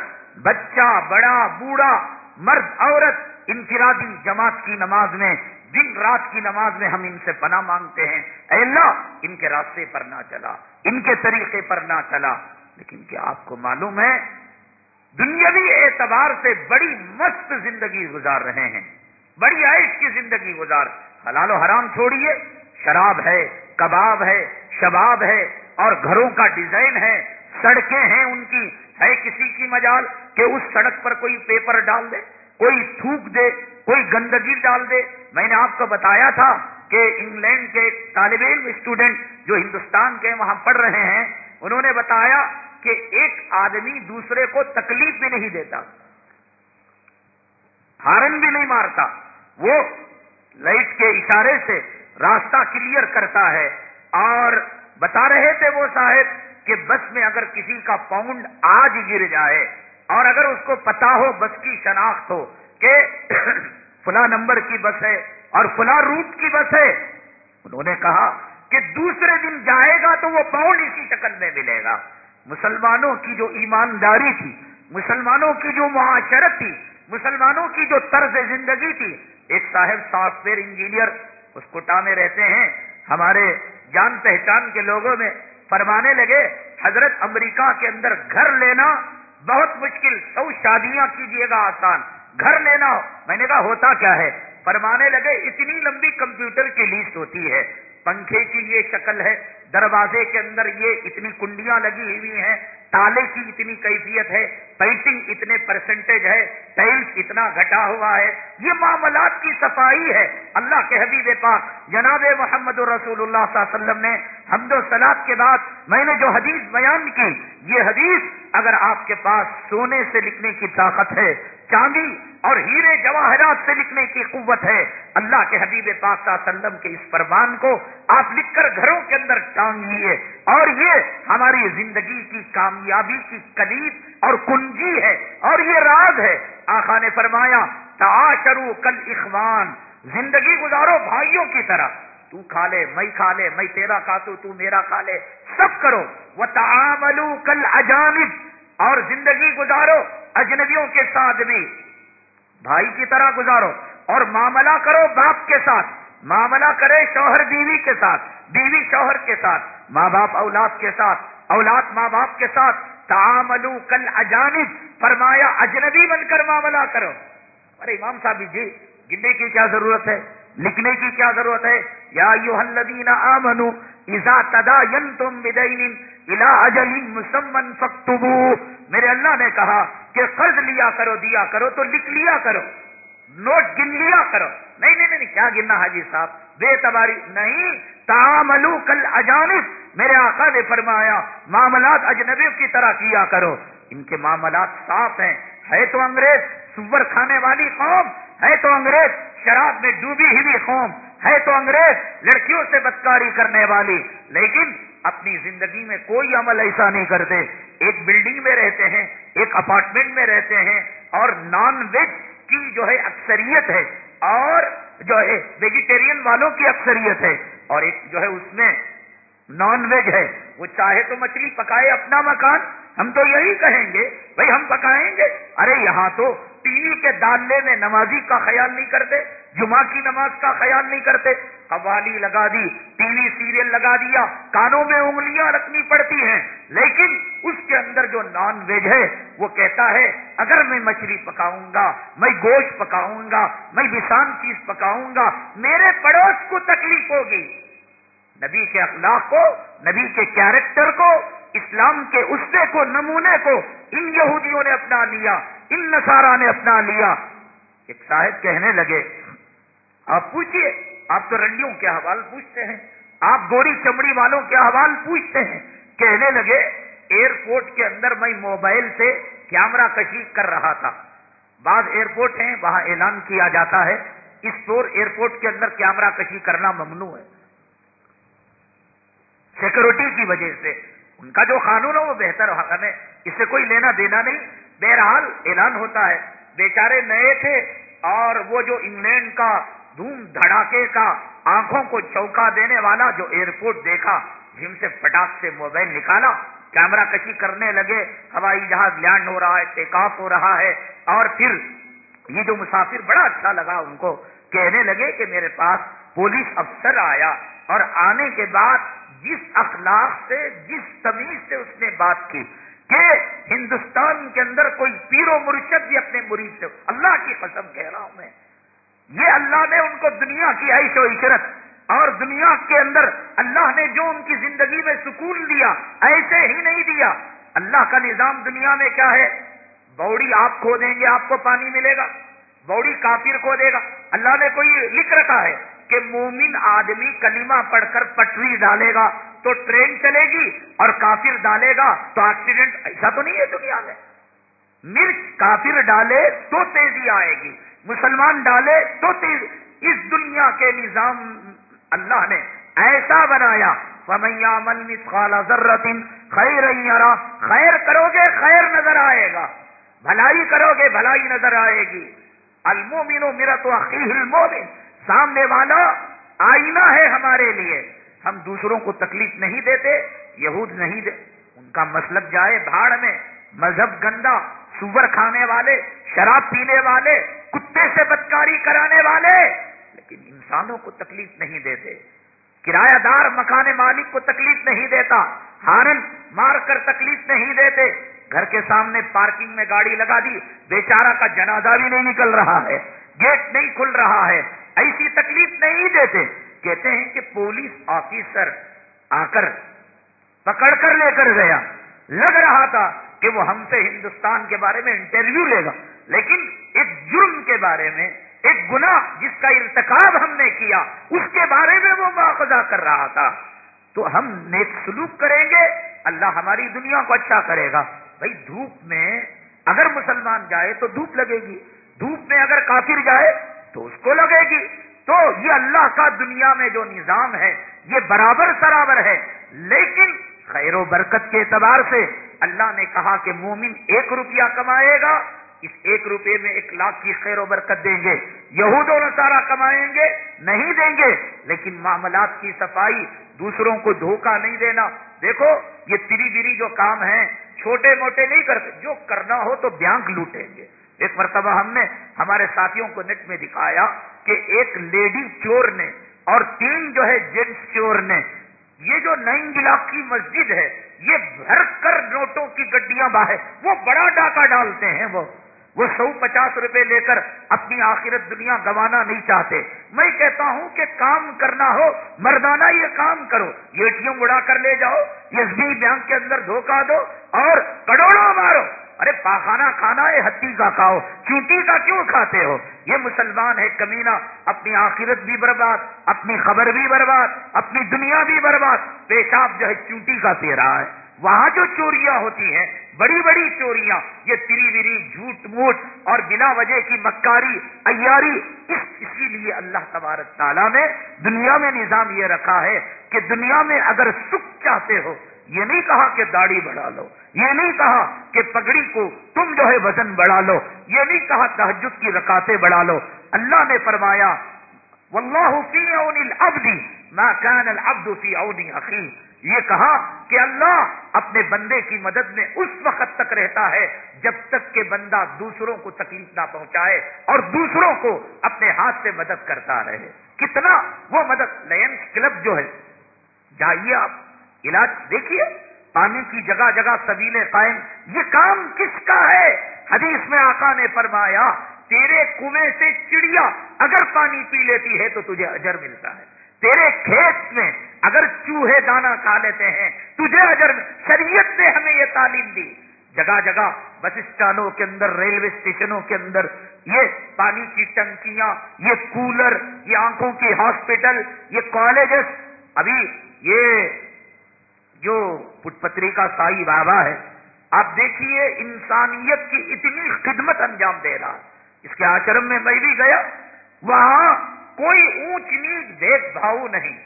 [SPEAKER 2] بچہ، بڑا، بوڑھا، مرد، عورت انفرادی جماعت کی نماز میں دن رات کی نماز میں ہم ان سے پناہ مانگتے ہیں۔ اے اللہ، ان کے راستے پر نہ چلا، ان کے طریقے پر نہ چلا۔ لیکن کیا آپ کو معلوم ہے، دنیاوی اعتبار سے بڑی مست زندگی گزار رہے ہیں۔ بڑی عائش کی زندگی گزار۔ حلال و حرام چھوڑیے، شراب ہے، کباب ہے، شباب ہے، اور گھروں کا ڈیزائن ہے۔ سڑکیں ہیں ان کی، ہے کسی کی مجال کہ اس سڑک پر کوئی پیپر ڈال دے، کوئی تھوک دے کوئی گندگی ڈال دے۔ میں نے آپ کو بتایا تھا کہ انگلینڈ کے طالب علم اسٹوڈنٹ جو ہندوستان کے وہاں پڑھ رہے ہیں، انہوں نے بتایا کہ ایک آدمی دوسرے کو تکلیف بھی نہیں دیتا، ہارن بھی نہیں مارتا، وہ لائٹ کے اشارے سے راستہ کلیئر کرتا ہے۔ اور بتا رہے تھے وہ صاحب کہ بس میں اگر کسی کا پاؤنڈ آج گر جائے اور اگر اس کو پتا ہو بس کی شناخت ہو کہ فلاں نمبر کی بس ہے اور فلاں روٹ کی بس ہے۔ انہوں نے کہا کہ دوسرے دن جائے گا تو وہ پاؤنڈ اسی شکل میں ملے گا۔ مسلمانوں کی جو ایمانداری تھی، مسلمانوں کی جو معاشرت تھی، مسلمانوں کی جو طرز زندگی تھی، ایک صاحب سافٹ ویئر انجینئر اس کوٹا میں رہتے ہیں۔ ہمارے جان پہچان کے لوگوں میں فرمانے لگے، حضرت امریکہ کے اندر گھر لینا بہت مشکل، سو شادیاں کیجیے گا آسان۔ گھر لینا۔ میں نے کہا، ہوتا کیا ہے؟ فرمانے لگے، اتنی لمبی کمپیوٹر کی لیسٹ ہوتی ہے۔ پنکھے کی یہ شکل ہے، دروازے کے اندر یہ اتنی کنڈیاں لگی ہوئی ہیں۔ تالے کی اتنی کیفیت ہے، پینٹنگ اتنے پرسنٹیج ہے ٹائلس اتنا گھٹا ہوا ہے۔ یہ معاملات کی صفائی ہے۔ اللہ کے حبیب پاک، جناب محمد رسول اللہ صلی اللہ علیہ وسلم نے حمد و سلاد کے بعد میں نے جو حدیث بیان کی، یہ حدیث اگر آپ کے پاس سونے سے لکھنے کی طاقت ہے چاندی اور ہیرے جواہرات سے لکھنے کی قوت ہے۔ اللہ کے حبیب پاک صلی اللہ علیہ وسلم کے اس فرمان کو آپ لکھ کر گھروں کے اندر ٹانگیے اور یہ ہماری زندگی کی کامیابی کی کلید اور کنجی ہے۔ اور یہ راز ہے۔ آخا نے فرمایا، تعاشرو کل اخوان زندگی گزارو بھائیوں کی طرح۔ تو کھا لے، میں کھا لے، میں تیرا کھاتو، تو میرا کھا لے۔ سب کرو۔ وہ تعاملو کل اجانب اور زندگی گزارو۔ اجنبیوں کے ساتھ بھی۔ بھائی کی طرح گزارو اور معاملہ کرو باپ کے ساتھ۔ معاملہ کرے شوہر بیوی کے ساتھ، بیوی شوہر کے ساتھ ماں باپ اولاد کے ساتھ، اولاد ماں باپ کے ساتھ۔ تعاملو کل اجانب، فرمایا اجنبی بن کر معاملہ کرو۔ ارے امام صاحب جی گننے کی کیا ضرورت ہے؟ لکھنے کی کیا ضرورت ہے؟ یا یو الذین آمنو، اذا تداینتم بدین الى اجل مسمن فاکتبو میرے اللہ نے کہا کہ قرض لیا کرو، دیا کرو، تو لکھ لیا کرو۔ نوٹ گن لیا کرو۔ نہیں نہیں نہیں کیا گننا حاجی صاحب؟ بے تباری۔ نہیں تاملو کل اجانب میرے آقا نے فرمایا، معاملات اجنبیوں کی طرح کیا کرو۔ ان کے معاملات صاف ہیں۔ ہے تو انگریز، سور کھانے والی قوم۔ ہے تو انگریز، شراب میں ڈوبی ہوئی قوم۔ ہے تو انگریز، لڑکیوں سے بدکاری کرنے والی۔ لیکن اپنی زندگی میں کوئی عمل ایسا نہیں کرتے۔ ایک بلڈنگ میں رہتے ہیں، ایک اپارٹمنٹ میں رہتے ہیں، اور نان ویج کی جو ہے اکثریت ہے، اور جو ہے ویجیٹیرین والوں کی اکثریت ہے۔ اور ایک جو ہے اس میں نان ویج ہے، وہ چاہے تو مچھلی پکائے اپنا مکان۔ ہم تو یہی کہیں گے بھائی ہم پکائیں گے۔ ارے یہاں تو ٹی وی کے ڈالنے میں نمازی کا خیال نہیں کرتے، جمعہ کی نماز کا خیال نہیں کرتے۔ قوالی لگا دی، ٹی وی سیریل لگا دیا، کانوں میں انگلیاں رکھنی پڑتی ہیں۔ لیکن اس کے اندر جو نان ویج ہے، وہ کہتا ہے، اگر میں مچھلی پکاؤں گا، میں گوشت پکاؤں گا، میں بسان چیز پکاؤں گا، میرے پڑوس کو تکلیف ہوگی۔ نبی کے اخلاق کو، نبی کے کیریکٹر کو، اسلام کے اسے کو، نمونے کو، ان یہودیوں نے اپنا لیا۔ ان نسارا نے اپنا لیا۔ ایک صاحب کہنے لگے، آپ پوچھئے، آپ تو رنڈیوں کے حوال پوچھتے ہیں، آپ گوری چمڑی والوں کے حوال پوچھتے ہیں۔ کہنے لگے، ایئرپورٹ کے اندر میں موبائل سے کیمرہ کشی کر رہا تھا۔ بعض ایئرپورٹ ہیں، وہاں اعلان کیا جاتا ہے، اس طور ایئرپورٹ کے اندر کیمرہ کشی کرنا ممنوع ہے۔ سیکورٹی کی وجہ سے۔ ان کا جو قانون ہے، وہ بہتر ہے۔ اس سے کوئی لینا دینا نہیں۔ بہرحال اعلان ہوتا ہے۔ بیچارے نئے تھے اور وہ جو انگلینڈ کا دھوم دھڑاکے کا آنکھوں کو چوکا دینے والا جو ایئرپورٹ دیکھا جم سے پٹاخ سے موبائل نکالا، کیمرہ کشی کرنے لگے، ہوائی جہاز لینڈ ہو رہا ہے، ٹیک آف ہو رہا ہے اور پھر یہ جو مسافر بڑا اچھا لگا ان کو، کہنے لگے کہ میرے پاس پولیس افسر آیا اور آنے کے بعد جس اخلاق سے، جس تمیز سے اس نے بات کی کہ ہندوستان کے اندر کوئی پیر و مرشد بھی اپنے مرید سے اللہ کی قسم کہہ رہا ہوں میں۔ یہ اللہ نے ان کو دنیا کی عیش و عشرت اور دنیا کے اندر اللہ نے جو ان کی زندگی میں سکون دیا، ایسے ہی نہیں دیا۔ اللہ کا نظام دنیا میں کیا ہے؟ بوڑی آپ کھو دیں گے، آپ کو پانی ملے گا۔ بوڑی کافر کھو دے گا۔ اللہ نے کوئی لکھ رکھا ہے کہ مومن آدمی کلمہ پڑھ کر پٹری ڈالے گا۔ تو ٹرین چلے گی اور کافر ڈالے گا تو ایکسیڈنٹ ایسا تو نہیں ہے دنیا میں۔ مرچ کافر ڈالے تو تیزی آئے گی۔ مسلمان ڈالے تو تیز اس دنیا کے نظام اللہ نے ایسا بنایا۔ فمیا من مسخالا ذرت خیر خیر کرو گے خیر نظر آئے گا۔ بھلائی کرو گے بھلائی نظر آئے گی۔ المومن و میرا تو عقیل المومن سامنے والا آئینہ ہے ہمارے لیے۔ ہم دوسروں کو تکلیف نہیں دیتے، یہود نہیں دے۔ ان کا مسلک جائے بھاڑ میں، مذہب گندا، سور کھانے والے، شراب پینے والے، کتے سے بدکاری کرانے والے۔ لیکن انسانوں کو تکلیف نہیں دیتے۔ کرایہ دار مکان مالک کو تکلیف نہیں دیتا۔ ہارن مار کر تکلیف نہیں دیتے۔ گھر کے سامنے پارکنگ میں گاڑی لگا دی، بیچارہ کا جنازہ بھی نہیں نکل رہا ہے، گیٹ نہیں کھل رہا ہے۔ ایسی تکلیف نہیں دیتے۔ کہتے ہیں کہ پولیس آفیسر آ کر پکڑ کر لے کر گیا۔ لگ رہا تھا کہ وہ ہم سے ہندوستان کے بارے میں انٹرویو لے گا، لیکن ایک جرم کے بارے میں، ایک گنا جس کا ارتکاب ہم نے کیا، اس کے بارے میں وہ مواخذہ کر رہا تھا۔ تو ہم نیک سلوک کریں گے، اللہ ہماری دنیا کو اچھا کرے گا۔ بھائی، دھوپ میں اگر مسلمان جائے تو دھوپ لگے گی۔ دھوپ میں اگر کافر جائے تو اس کو لگے گی۔ تو یہ اللہ کا دنیا میں جو نظام ہے، یہ برابر سرابر ہے۔ لیکن خیر و برکت کے اعتبار سے اللہ نے کہا کہ مومن ایک روپیہ کمائے گا، اس ایک روپے میں ایک لاکھ کی خیر و برکت دیں گے۔ یہود و نصارہ کمائیں گے، نہیں دیں گے، لیکن معاملات کی صفائی، دوسروں کو دھوکہ نہیں دینا۔ دیکھو، یہ تری بری جو کام ہے چھوٹے موٹے نہیں کرتے۔ جو کرنا ہو تو بینک لوٹیں گے۔ ایک مرتبہ ہم نے ہمارے ساتھیوں کو نیٹ میں دکھایا کہ ایک لیڈی چور نے اور تین جو ہے جینٹس چور نے، یہ جو نئی بلاک کی مسجد ہے، یہ بھر کر نوٹوں کی گڈیاں باہر، وہ بڑا ڈاکہ ڈالتے ہیں وہ۔ وہ سو پچاس روپے لے کر اپنی آخرت دنیا گوانا نہیں چاہتے۔ میں کہتا ہوں کہ کام کرنا ہو، مردانہ یہ کام کرو۔ یہ ٹی ایم اڑا کر لے جاؤ ایس بی بینک کے اندر دھوکہ دو اور کروڑوں مارو۔ ارے پاخانہ کھانا ہے ہتھی کا کھاؤ۔ چونٹی کا کیوں کھاتے ہو؟ یہ مسلمان ہے کمینہ، اپنی آخرت بھی برباد، اپنی خبر بھی برباد، اپنی دنیا بھی برباد۔ پیشاب جو ہے، چونٹی کا پی رہا ہے۔ وہاں جو چوریاں ہوتی ہیں، بڑی بڑی چوریاں، یہ تری وری، جھوٹ موٹ اور بلا وجہ کی مکاری ایاری اس اسی لیے اللہ تبارک تعالیٰ نے دنیا میں نظام یہ رکھا ہے کہ دنیا میں اگر سکھ چاہتے ہو یہ نہیں کہا کہ داڑھی بڑھا لو، یہ نہیں کہا کہ پگڑی کو تم جو ہے وزن بڑھا لو، یہ نہیں کہا تحجد کی رکاتے بڑھا لو۔ اللہ نے فرمایا، واللہ فی اون العبد، ما كان العبد فی اون اخی۔ یہ کہا کہ اللہ اپنے بندے کی مدد میں اس وقت تک رہتا ہے جب تک کہ بندہ دوسروں کو تکلیف نہ پہنچائے اور دوسروں کو اپنے ہاتھ سے مدد کرتا رہے۔ کتنا وہ مدد، لینس کلب جو ہے، جائیے آپ۔ علاج دیکھیے، پانی کی جگہ جگہ سبیلے قائم، یہ کام کس کا ہے؟ حدیث میں آقا نے فرمایا، تیرے کنویں سے چڑیا اگر پانی پی لیتی ہے تو تجھے اجر ملتا ہے۔ تیرے کھیت میں اگر چوہے دانا کھا لیتے ہیں، تجھے اجر، شریعت نے ہمیں یہ تعلیم دی۔ جگہ جگہ بس اسٹانوں کے اندر، ریلوے اسٹیشنوں کے اندر، یہ پانی کی ٹنکیاں، یہ کولر، یہ آنکھوں کی ہاسپٹل، یہ کالجز۔ ابھی یہ جو پٹ پتری کا سائی بابا ہے، آپ دیکھیے انسانیت کی اتنی خدمت انجام دے رہا اس کے آشرم میں میں بھی گیا، وہاں کوئی اونچ نیچ بھید بھاؤ نہیں۔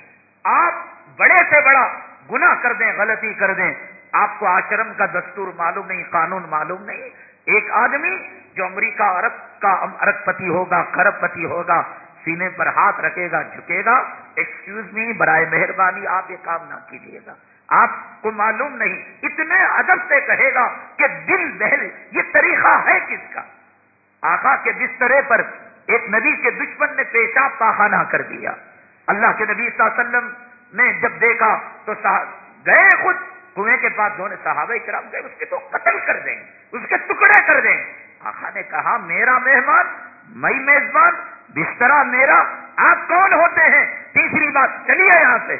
[SPEAKER 2] آپ بڑے سے بڑا گنا کر دیں، غلطی کر دیں۔ آپ کو آشرم کا دستور معلوم نہیں، قانون معلوم نہیں۔ ایک آدمی جو امریکہ عرب کا ارب پتی ہوگا کرب پتی ہوگا، سینے پر ہاتھ رکھے گا، جھکے گا ایکسکیوز می برائے مہربانی، آپ یہ کام نہ کیجیے گا۔ آپ کو معلوم نہیں، اتنے ادب سے کہے گا کہ دل دہل، یہ طریقہ ہے کس کا؟ آقا کے بسترے پر ایک نبی کے دشمن نے پیشاب پاخانہ کر دیا۔ اللہ کے نبی صلی اللہ علیہ وسلم نے جب دیکھا تو گئے خود۔ کنویں کے پاس دھونے صحابہ کرام گئے اس کے تو قتل کر دیں گے اس کے ٹکڑے کر دیں۔ گے آقا نے کہا، میرا مہمان، مئی میزبان بسترا میرا، آپ کون ہوتے ہیں؟ تیسری بات، چلیے یہاں سے۔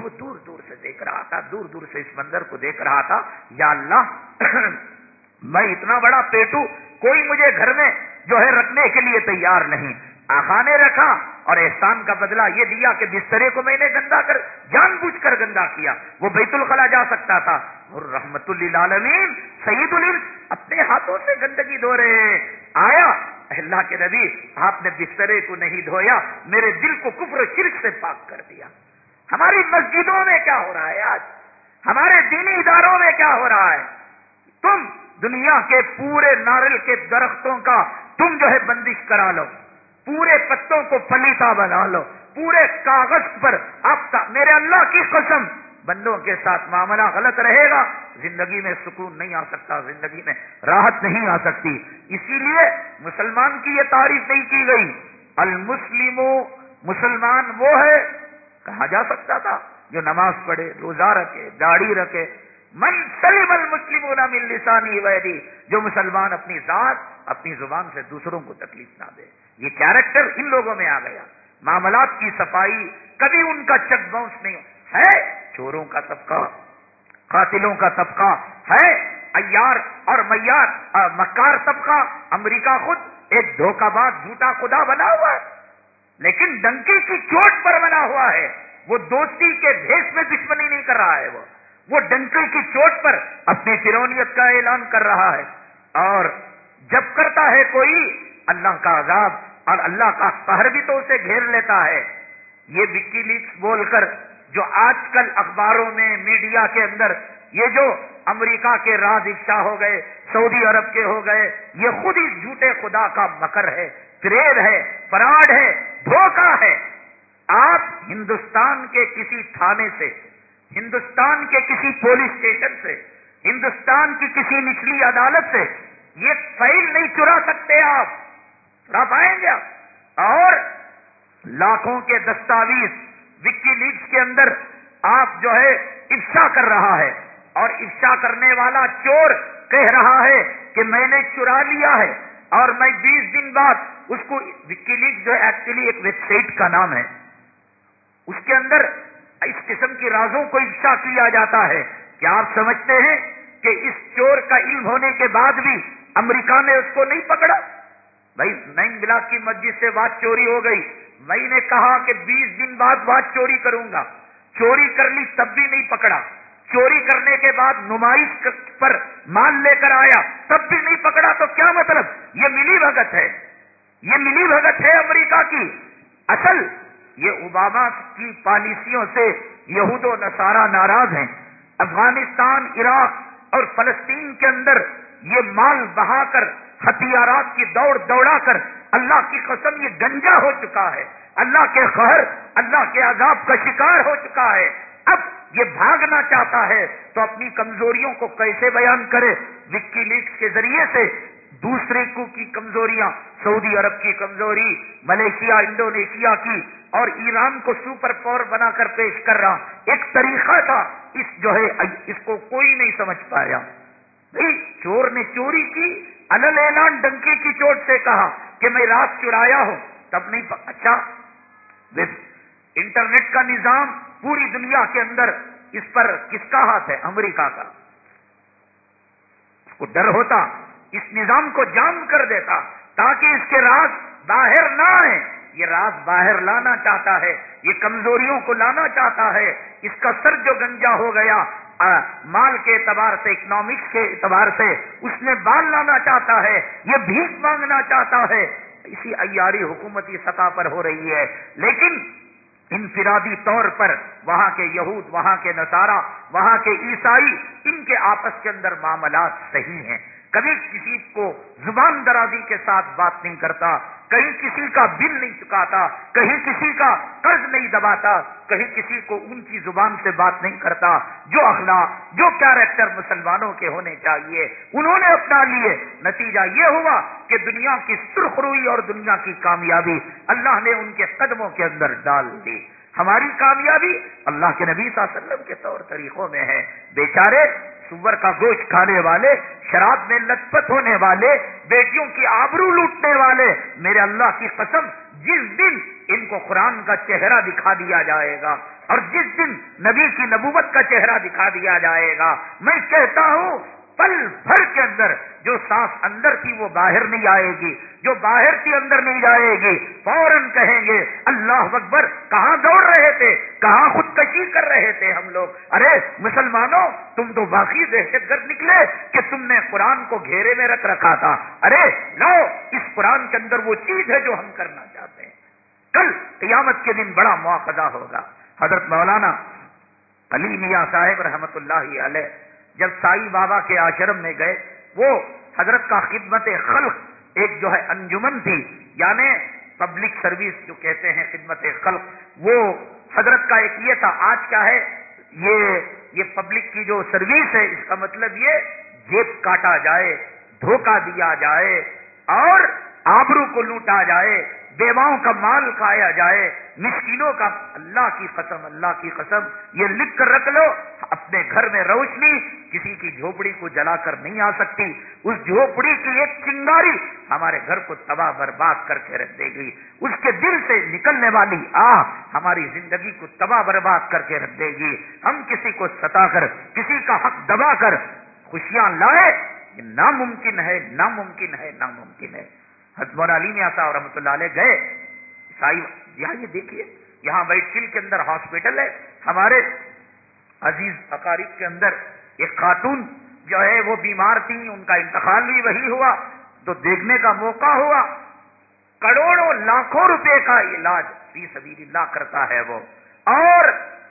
[SPEAKER 2] وہ دور دور سے دیکھ رہا تھا، دور دور سے اس منظر کو دیکھ رہا تھا۔ یا اللہ، میں اتنا بڑا پیٹو، کوئی مجھے گھر میں جو ہے رکھنے کے لیے تیار نہیں۔ آخا نے رکھا اور احسان کا بدلہ یہ دیا کہ بسترے کو میں نے گندا کر، جان بوجھ کر گندا کیا، وہ بیت الخلا جا سکتا تھا۔ اور رحمت اللہ سعید الم اپنے ہاتھوں سے گندگی دھو رہے ہیں۔ آیا اللہ کے نبی، آپ نے بسترے کو نہیں دھویا، میرے دل کو کفر و شرک سے پاک کر دیا۔ ہماری مسجدوں میں کیا ہو رہا ہے آج؟ ہمارے دینی اداروں میں کیا ہو رہا ہے؟ تم دنیا کے پورے نارل کے درختوں کا تم جو ہے بندش کرا لو، پورے پتوں کو پلیتا بنا لو، پورے کاغذ پر آپ میرے اللہ کی قسم، بندوں کے ساتھ معاملہ غلط رہے گا، زندگی میں سکون نہیں آ سکتا، زندگی میں راحت نہیں آ سکتی۔ اسی لیے مسلمان کی یہ تعریف نہیں کی گئی۔ المسلم مسلمان وہ ہے کہا جا سکتا تھا، جو نماز پڑھے، روزہ رکھے، داڑھی رکھے۔ من سلیم المسلم من لسانی ویدی جو مسلمان اپنی ذات، اپنی زبان سے دوسروں کو تکلیف نہ دے۔ یہ کیریکٹر ان لوگوں میں آ گیا۔ معاملات کی صفائی کبھی ان کا چک باؤنس نہیں ہے۔ چوروں کا طبقہ، قاتلوں کا طبقہ ہے۔ ایار اور میار مکار طبقہ۔ امریکہ خود ایک دھوکہ باز جھوٹا خدا بنا ہوا ہے۔ لیکن ڈنکی کی چوٹ پر بنا ہوا ہے۔ وہ دوستی کے بھیس میں دشمنی نہیں کر رہا ہے وہ۔ وہ ڈنکی کی چوٹ پر اپنی فرونیت کا اعلان کر رہا ہے۔ اور جب کرتا ہے کوئی، اللہ کا عذاب اور اللہ کا قہر بھی تو اسے گھیر لیتا ہے۔ یہ وکی لیکس بول کر جو آج کل اخباروں میں، میڈیا کے اندر یہ جو امریکہ کے راز افشا ہو گئے، سعودی عرب کے ہو گئے، یہ خود اس جھوٹے خدا کا مکر ہے۔ فریب ہے فراڈ ہے، دھوکہ ہے۔ آپ ہندوستان کے کسی تھانے سے، ہندوستان کے کسی پولیس اسٹیشن سے، ہندوستان کی کسی نچلی عدالت سے یہ فائل نہیں چرا سکتے آپ۔ چرا پائیں گے آپ۔ اور لاکھوں کے دستاویز وکی لیگس کے اندر آپ جو ہے افشا کر رہا ہے۔ اور افشا کرنے والا چور کہہ رہا ہے کہ میں نے چرا لیا ہے اور میں بیس دن بعد اس کو وکی لیگ جو ایکچولی ایک ویب سائٹ کا نام ہے۔ اس کے اندر اس قسم کی رازوں کو افشا کیا جاتا ہے۔ کیا آپ سمجھتے ہیں کہ اس چور کا علم ہونے کے بعد بھی امریکہ نے اس کو نہیں پکڑا؟ بھائی، نئی بلاک کی مسجد سے بات چوری ہو گئی۔ میں نے کہا کہ بیس دن بعد بات چوری کروں گا۔ چوری کر لی تب بھی نہیں پکڑا۔ چوری کرنے کے بعد نمائش پر مال لے کر آیا، تب بھی نہیں پکڑا تو کیا مطلب؟ یہ ملی بھگت ہے۔ یہ ملی بھگت ہے امریکہ کی۔ اصل یہ اوباما کی پالیسیوں سے یہود و نصارہ ناراض ہیں۔ افغانستان، عراق اور فلسطین کے اندر یہ مال بہا کر، ہتھیارات کی دوڑ دوڑا کر اللہ کی قسم یہ گنجا ہو چکا ہے۔ اللہ کے خہر اللہ کے عذاب کا شکار ہو چکا ہے۔ اب یہ بھاگنا چاہتا ہے تو اپنی کمزوریوں کو کیسے بیان کرے؟ وکی لیگس کے ذریعے سے دوسرے کو کی کمزوریاں، سعودی عرب کی کمزوری، ملیشیا، انڈونیشیا کی اور ایران کو سپر پاور بنا کر پیش کر رہا۔ ایک طریقہ تھا، اس جو ہے، اس کو کوئی نہیں سمجھ پایا۔ نہیں چور نے چوری کی الل اعلان ڈنکی کی چوٹ سے کہا کہ میں رات چرایا ہوں۔ تب نہیں اچھا۔ انٹرنیٹ کا نظام پوری دنیا کے اندر اس پر کس کا ہاتھ ہے؟ امریکہ کا۔ اس کو ڈر ہوتا۔ اس نظام کو جام کر دیتا تاکہ اس کے راز باہر نہ آئے یہ راز باہر لانا چاہتا ہے، یہ کمزوریوں کو لانا چاہتا ہے۔ اس کا سر جو گنجا ہو گیا مال کے اعتبار سے اکنامکس کے اعتبار سے، اس نے بال لانا چاہتا ہے، یہ بھیک مانگنا چاہتا ہے۔ اسی ایاری حکومتی سطح پر ہو رہی ہے۔ لیکن انفرادی طور پر وہاں کے یہود، وہاں کے نصارہ، وہاں کے عیسائی، ان کے آپس کے اندر معاملات صحیح ہیں۔ کبھی کسی کو زبان درازی کے ساتھ بات نہیں کرتا، کہیں کسی کا بل نہیں چکاتا، کہیں کسی کا قرض نہیں دباتا، کہیں کسی کو ان کی زبان سے بات نہیں کرتا، جو اخلاق، جو کیریکٹر مسلمانوں کے ہونے چاہیے، انہوں نے اپنا لیے۔ نتیجہ یہ ہوا کہ دنیا کی سرخ روئی اور دنیا کی کامیابی اللہ نے ان کے قدموں کے اندر ڈال دی۔ ہماری کامیابی اللہ کے نبی صلی اللہ علیہ وسلم کے طور طریقوں میں ہے۔ بیچارے، سور کا گوشت کھانے والے، شراب میں لطپت ہونے والے، بیٹیوں کی آبرو لوٹنے والے، میرے اللہ کی قسم، جس دن ان کو قرآن کا چہرہ دکھا دیا جائے گا اور جس دن نبی کی نبوت کا چہرہ دکھا دیا جائے گا، میں کہتا ہوں پل بھر کے اندر جو سانس اندر تھی وہ باہر نہیں آئے گی، جو باہر تھی اندر نہیں جائے گی۔ فوراً کہیں گے، اللہ اکبر، کہاں دوڑ رہے تھے؟ کہاں خودکشی کر رہے تھے ہم لوگ؟ ارے مسلمانوں، تم تو باقی دہشت گرد نکلے کہ تم نے قرآن کو گھیرے میں رکھ رکھا تھا۔ ارے لو اس قرآن کے اندر وہ چیز ہے جو ہم کرنا چاہتے ہیں۔ کل قیامت کے دن بڑا مواقع ہوگا۔ حضرت مولانا علی میاں صاحب رحمت اللہ علیہ جب سائی بابا کے آشرم میں گئے، وہ حضرت کا خدمت خلق ایک جو ہے انجمن تھی یعنی پبلک سروس جو کہتے ہیں خدمت خلق، وہ حضرت کا ایک یہ تھا، آج کیا ہے؟ یہ یہ پبلک کی جو سروس ہے، اس کا مطلب یہ جیب کاٹا جائے دھوکہ دیا جائے اور آبرو کو لوٹا جائے۔ بیواؤں کا مال کھایا جائے، مسکینوں کا اللہ کی قسم، اللہ کی قسم، یہ لکھ کر رکھ لو، اپنے گھر میں روشنی، کسی کی جھوپڑی کو جلا کر نہیں آ سکتی۔ اس جھوپڑی کی ایک چنگاری ہمارے گھر کو تباہ برباد کر کے رکھ دے گی۔ اس کے دل سے نکلنے والی آہ ہماری زندگی کو تباہ برباد کر کے رکھ دے گی۔ ہم کسی کو ستا کر، کسی کا حق دبا کر خوشیاں لائے، یہ ناممکن ہے ناممکن ہے ناممکن ہے۔ حضمور علی میں آتا رحمۃ اللہ علیہ گئے۔ عیسائی یہاں یہ دیکھیے، یہاں وائٹ کے اندر ہاسپٹل ہے۔ ہمارے عزیز اقارب کے اندر ایک خاتون جو ہے، وہ بیمار تھی، ان کا انتقال بھی وہی ہوا۔ تو دیکھنے کا موقع ہوا۔ کروڑوں لاکھوں روپے کا علاج فی سبیل اللہ کرتا ہے وہ۔ اور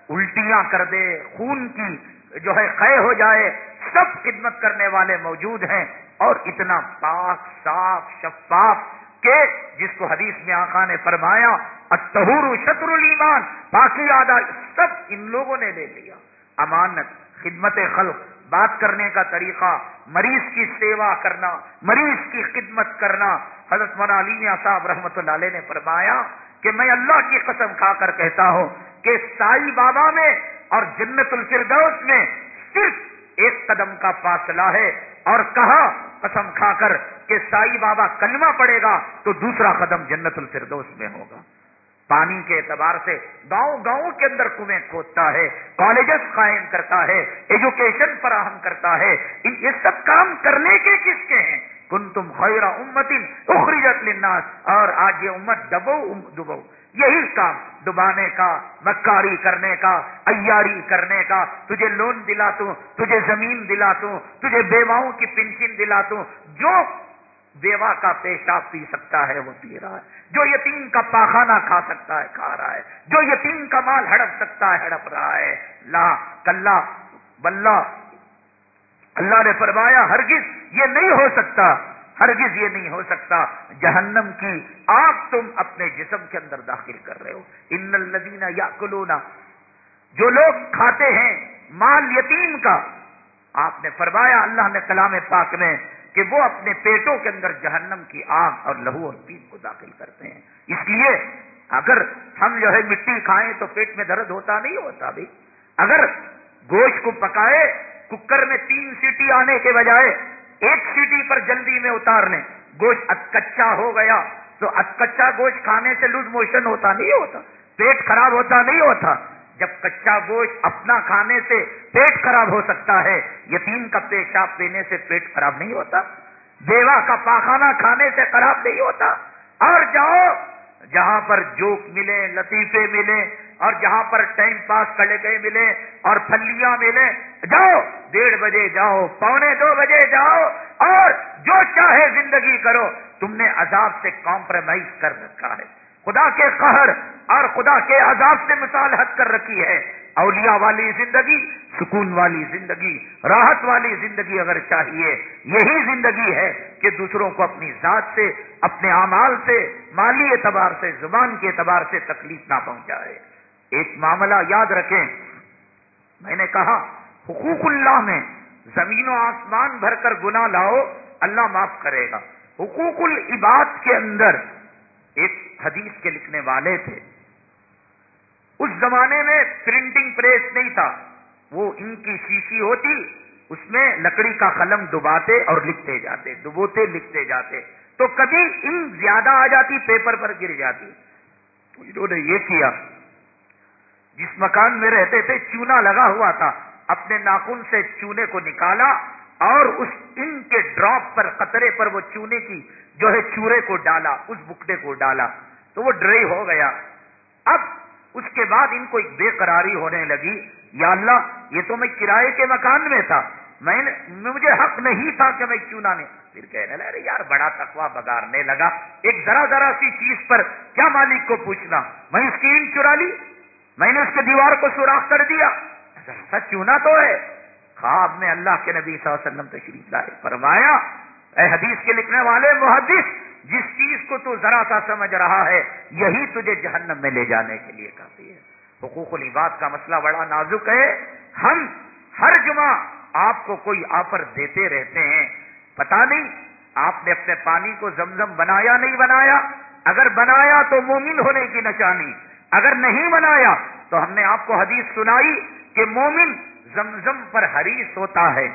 [SPEAKER 2] الٹیاں کر دے، خون کی جو ہے قے ہو جائے، سب خدمت کرنے والے موجود ہیں اور اتنا پاک، صاف، شفاف کہ جس کو حدیث میں آقا نے فرمایا اتہور شطر المان باقی آدھا سب ان لوگوں نے لے لیا۔ امانت، خدمت خلق، بات کرنے کا طریقہ، مریض کی سیوا کرنا، مریض کی خدمت کرنا۔ حضرت مولا علی صاحب رحمت اللہ علیہ نے فرمایا کہ میں اللہ کی قسم کھا کر کہتا ہوں کہ سائی بابا میں اور جنت الفردوس میں صرف ایک قدم کا فاصلہ ہے اور کہا قسم کھا کر کہ سائی بابا کلمہ پڑے گا تو دوسرا قدم جنت الفردوس میں ہوگا۔ پانی کے اعتبار سے گاؤں گاؤں کے اندر کنویں کھودتا ہے، کالجز قائم کرتا ہے، ایجوکیشن فراہم کرتا ہے۔ یہ سب کام کرنے کے کس کے ہیں؟ کن تم خیر امتن اخرجت للناس۔ اور آج یہ امت دبو دبو۔ یہی کام ڈبانے کا، مکاری کرنے کا ایاری کرنے کا، تجھے لون دلا دوں، تجھے زمین دلا دوں، تجھے بیواؤں کی پنشن دلا دوں، جو بیوہ کا پیشاب پی سکتا ہے وہ پی رہا ہے، جو یتیم کا پاخانہ کھا سکتا ہے، کھا رہا ہے، جو یتیم کا مال ہڑپ سکتا ہے، ہڑپ رہا ہے۔ لا، کلّا بلّہ اللہ نے فرمایا، ہرگز یہ نہیں ہو سکتا ہرگز یہ نہیں ہو سکتا جہنم کی آگ تم اپنے جسم کے اندر داخل کر رہے ہو۔ ان الدینہ یا کلونا جو لوگ کھاتے ہیں مال یتیم کا، آپ نے فرمایا اللہ نے کلام پاک میں کہ وہ اپنے پیٹوں کے اندر جہنم کی آگ اور لہو اور پیپ کو داخل کرتے ہیں۔ اس لیے اگر ہم جو ہے مٹی کھائیں تو پیٹ میں درد ہوتا نہیں ہوتا بھائی۔ اگر گوشت کو پکائے، ککر میں تین سیٹی آنے کے بجائے ایک سیٹی پر جلدی میں اتار لیں گوشت کچا ہو گیا، تو کچا گوشت کھانے سے لوز موشن ہوتا نہیں ہوتا، پیٹ خراب ہوتا نہیں ہوتا۔ جب کچا گوشت اپنا کھانے سے پیٹ خراب ہو سکتا ہے، یتیم کا پیشاب پینے سے پیٹ خراب نہیں ہوتا، بیوہ کا پاخانہ کھانے سے خراب نہیں ہوتا۔ اور جاؤ، جہاں پر جوک ملے، لطیفے ملے، اور جہاں پر ٹائم پاس کرے گئے ملے، اور پھلیاں ملے، جاؤ، ڈیڑھ بجے جاؤ، پونے دو بجے جاؤ اور جو چاہے زندگی کرو تم نے عذاب سے کمپرومائز کر رکھا ہے۔ خدا کے قہر اور خدا کے عذاب سے مصالحت کر رکھی ہے۔ اولیاء والی زندگی، سکون والی زندگی، راحت والی زندگی اگر چاہیے، یہی زندگی ہے کہ دوسروں کو اپنی ذات سے، اپنے اعمال سے، مالی اعتبار سے، زبان کے اعتبار سے تکلیف نہ پہنچائے۔ ایک معاملہ یاد رکھیں۔ میں نے کہا، حقوق اللہ میں زمین و آسمان بھر کر گنا لاؤ، اللہ معاف کرے گا۔ حقوق العباد کے اندر ایک حدیث کے لکھنے والے تھے۔ اس زمانے میں پرنٹنگ پریس نہیں تھا۔ وہ ان کی شیشی ہوتی، اس میں لکڑی کا قلم ڈباتے اور لکھتے جاتے ڈبوتے لکھتے جاتے۔ تو کبھی ان زیادہ آ جاتی، پیپر پر گر جاتی۔ تو انہوں نے یہ کیا۔ جس مکان میں رہتے تھے، چونا لگا ہوا تھا۔ اپنے ناخن سے چونے کو نکالا۔ اور اس ان کے ڈراپ پر، قطرے پر وہ چونے کی، جو ہے چورے کو ڈالا، اس بکڑے کو ڈالا۔ تو وہ ڈرائی ہو گیا۔ اب اس کے بعد ان کو ایک بے قراری ہونے لگی۔ یا اللہ، یہ تو میں کرائے کے مکان میں تھا۔ میں نے، مجھے حق نہیں تھا کہ میں چونا نہیں پھر کہنے لگا یار، بڑا تقوا بگارنے لگا۔ ایک ذرا ذرا سی چیز پر کیا مالک کو پوچھنا؟ میں اسکرین چرا لی۔ میں نے اس کے دیوار کو سوراخ کر دیا۔ اچھا، سچ چونا تو ہے۔ خواب میں اللہ کے نبی صلی اللہ علیہ وسلم تشریف لائے، فرمایا، اے حدیث کے لکھنے والے محدث، جس چیز کو تو ذرا سا سمجھ رہا ہے، یہی تجھے جہنم میں لے جانے کے لیے کافی ہے۔ حقوق العباد کا مسئلہ بڑا نازک ہے۔ ہم ہر جمعہ آپ کو کوئی آفر دیتے رہتے ہیں۔ پتا نہیں، آپ نے اپنے پانی کو زمزم بنایا نہیں بنایا۔ اگر بنایا تو مومن ہونے کی نشانی۔ اگر نہیں بنایا تو ہم نے آپ کو حدیث سنائی کہ مومن زمزم پر حریص ہوتا ہے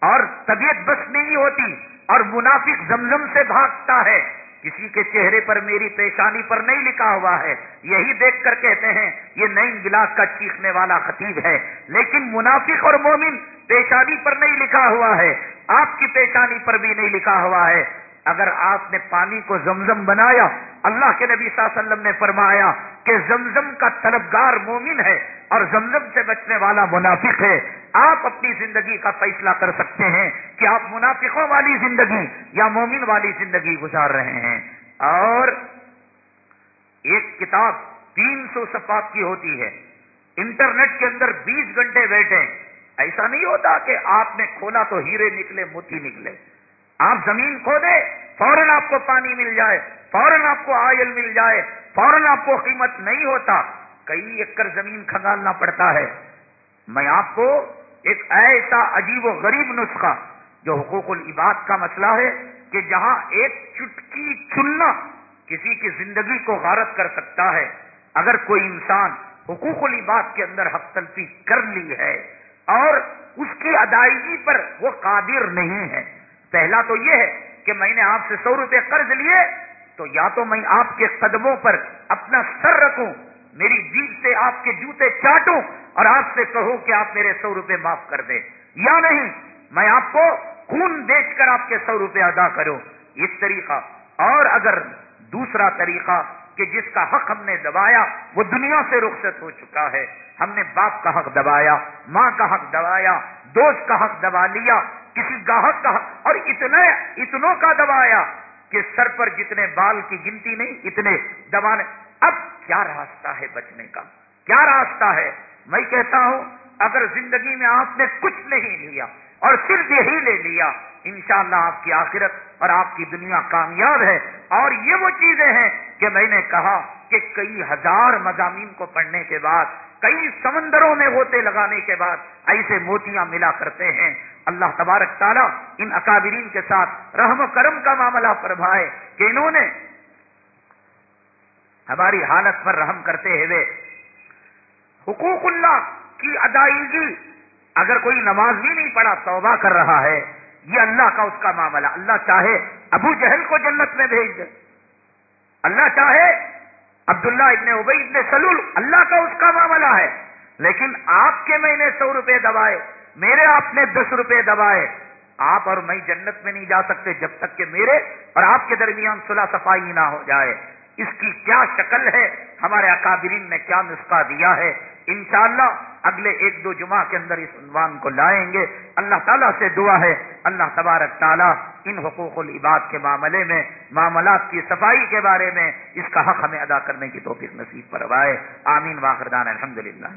[SPEAKER 2] اور طبیعت بس نہیں ہوتی اور منافق زمزم سے بھاگتا ہے۔ کسی کے چہرے پر میری پیشانی پر نہیں لکھا ہوا ہے۔ یہی دیکھ کر کہتے ہیں، یہ نئی گلاس کا چیخنے والا خطیب ہے۔ لیکن منافق اور مومن پیشانی پر نہیں لکھا ہوا ہے۔ آپ کی پیشانی پر بھی نہیں لکھا ہوا ہے۔ اگر آپ نے پانی کو زمزم بنایا، اللہ کے نبی صلی اللہ علیہ وسلم نے فرمایا کہ زمزم کا طلبگار مومن ہے اور زمزم سے بچنے والا منافق ہے۔ آپ اپنی زندگی کا فیصلہ کر سکتے ہیں کہ آپ منافقوں والی زندگی یا مومن والی زندگی گزار رہے ہیں۔ اور ایک کتاب تین سو صفات کی ہوتی ہے۔ انٹرنیٹ کے اندر بیس گھنٹے بیٹھے ایسا نہیں ہوتا کہ آپ نے کھولا تو ہیرے نکلے، موتی نکلے۔ آپ زمین کھو دے، فوراً آپ کو پانی مل جائے، فوراً آپ کو آئل مل جائے، فوراً آپ کو قیمت نہیں ہوتا۔ کئی ایکڑ زمین کھنگالنا پڑتا ہے۔ میں آپ کو ایک ایسا عجیب و غریب نسخہ جو حقوق العباد کا مسئلہ ہے کہ جہاں ایک چٹکی چننا کسی کی زندگی کو غارت کر سکتا ہے۔ اگر کوئی انسان حقوق العباد کے اندر حق تلفی کر لی ہے اور اس کی ادائیگی پر وہ قادر نہیں ہے پہلا تو یہ ہے کہ میں نے آپ سے سو روپے قرض لیے تو یا تو میں آپ کے قدموں پر اپنا سر رکھوں، میری جیت سے آپ کے جوتے چاٹوں اور آپ سے کہوں کہ آپ میرے سو روپے معاف کر دیں۔ یا نہیں، میں آپ کو خون بیچ کر آپ کے سو روپے ادا کروں۔ ایک طریقہ، اور اگر دوسرا طریقہ کہ جس کا حق ہم نے دبایا، وہ دنیا سے رخصت ہو چکا ہے۔ ہم نے باپ کا حق دبایا، ماں کا حق دبایا، دوست کا حق دبا لیا کسی گاہک کا اور اتنے اتنوں کا دبایا کہ سر پر جتنے بال کی گنتی نہیں، اتنے دبانے۔ اب کیا راستہ ہے بچنے کا؟ کیا راستہ ہے؟ میں کہتا ہوں، اگر زندگی میں آپ نے کچھ نہیں لیا اور صرف یہی لے لیا، انشاءاللہ آپ کی آخرت اور آپ کی دنیا کامیاب ہے۔ اور یہ وہ چیزیں ہیں کہ میں نے کہا کہ کئی ہزار مضامین کو پڑھنے کے بعد کئی سمندروں میں ہوتے لگانے کے بعد ایسے موتیاں ملا کرتے ہیں۔ اللہ تبارک تعالیٰ ان اکابرین کے ساتھ رحم و کرم کا معاملہ فرمائے کہ انہوں نے ہماری حالت پر رحم کرتے ہوئے حقوق اللہ کی ادائیگی، اگر کوئی نماز بھی نہیں پڑھا، توبہ کر رہا ہے، یہ اللہ کا اس کا معاملہ۔ اللہ چاہے ابو جہل کو جنت میں بھیج دے۔ اللہ چاہے عبداللہ ابن ابئی ابن سلول، اللہ کا اس کا معاملہ ہے۔ لیکن آپ کے میں نے سو روپے دبائے، میرے آپ نے دس روپے دبائے۔ آپ اور میں جنت میں نہیں جا سکتے جب تک کہ میرے اور آپ کے درمیان صلح صفائی نہ ہو جائے۔ اس کی کیا شکل ہے؟ ہمارے اکابرین نے کیا نسخہ دیا ہے؟ انشاءاللہ اگلے ایک دو جمعہ کے اندر اس عنوان کو لائیں گے۔ اللہ تعالیٰ سے دعا ہے۔ اللہ تبارک تعالیٰ ان حقوق العباد کے معاملے میں، معاملات کی صفائی کے بارے میں اس کا حق ہمیں ادا کرنے کی توفیق نصیب پروائے آمین۔ واخردان الحمد للہ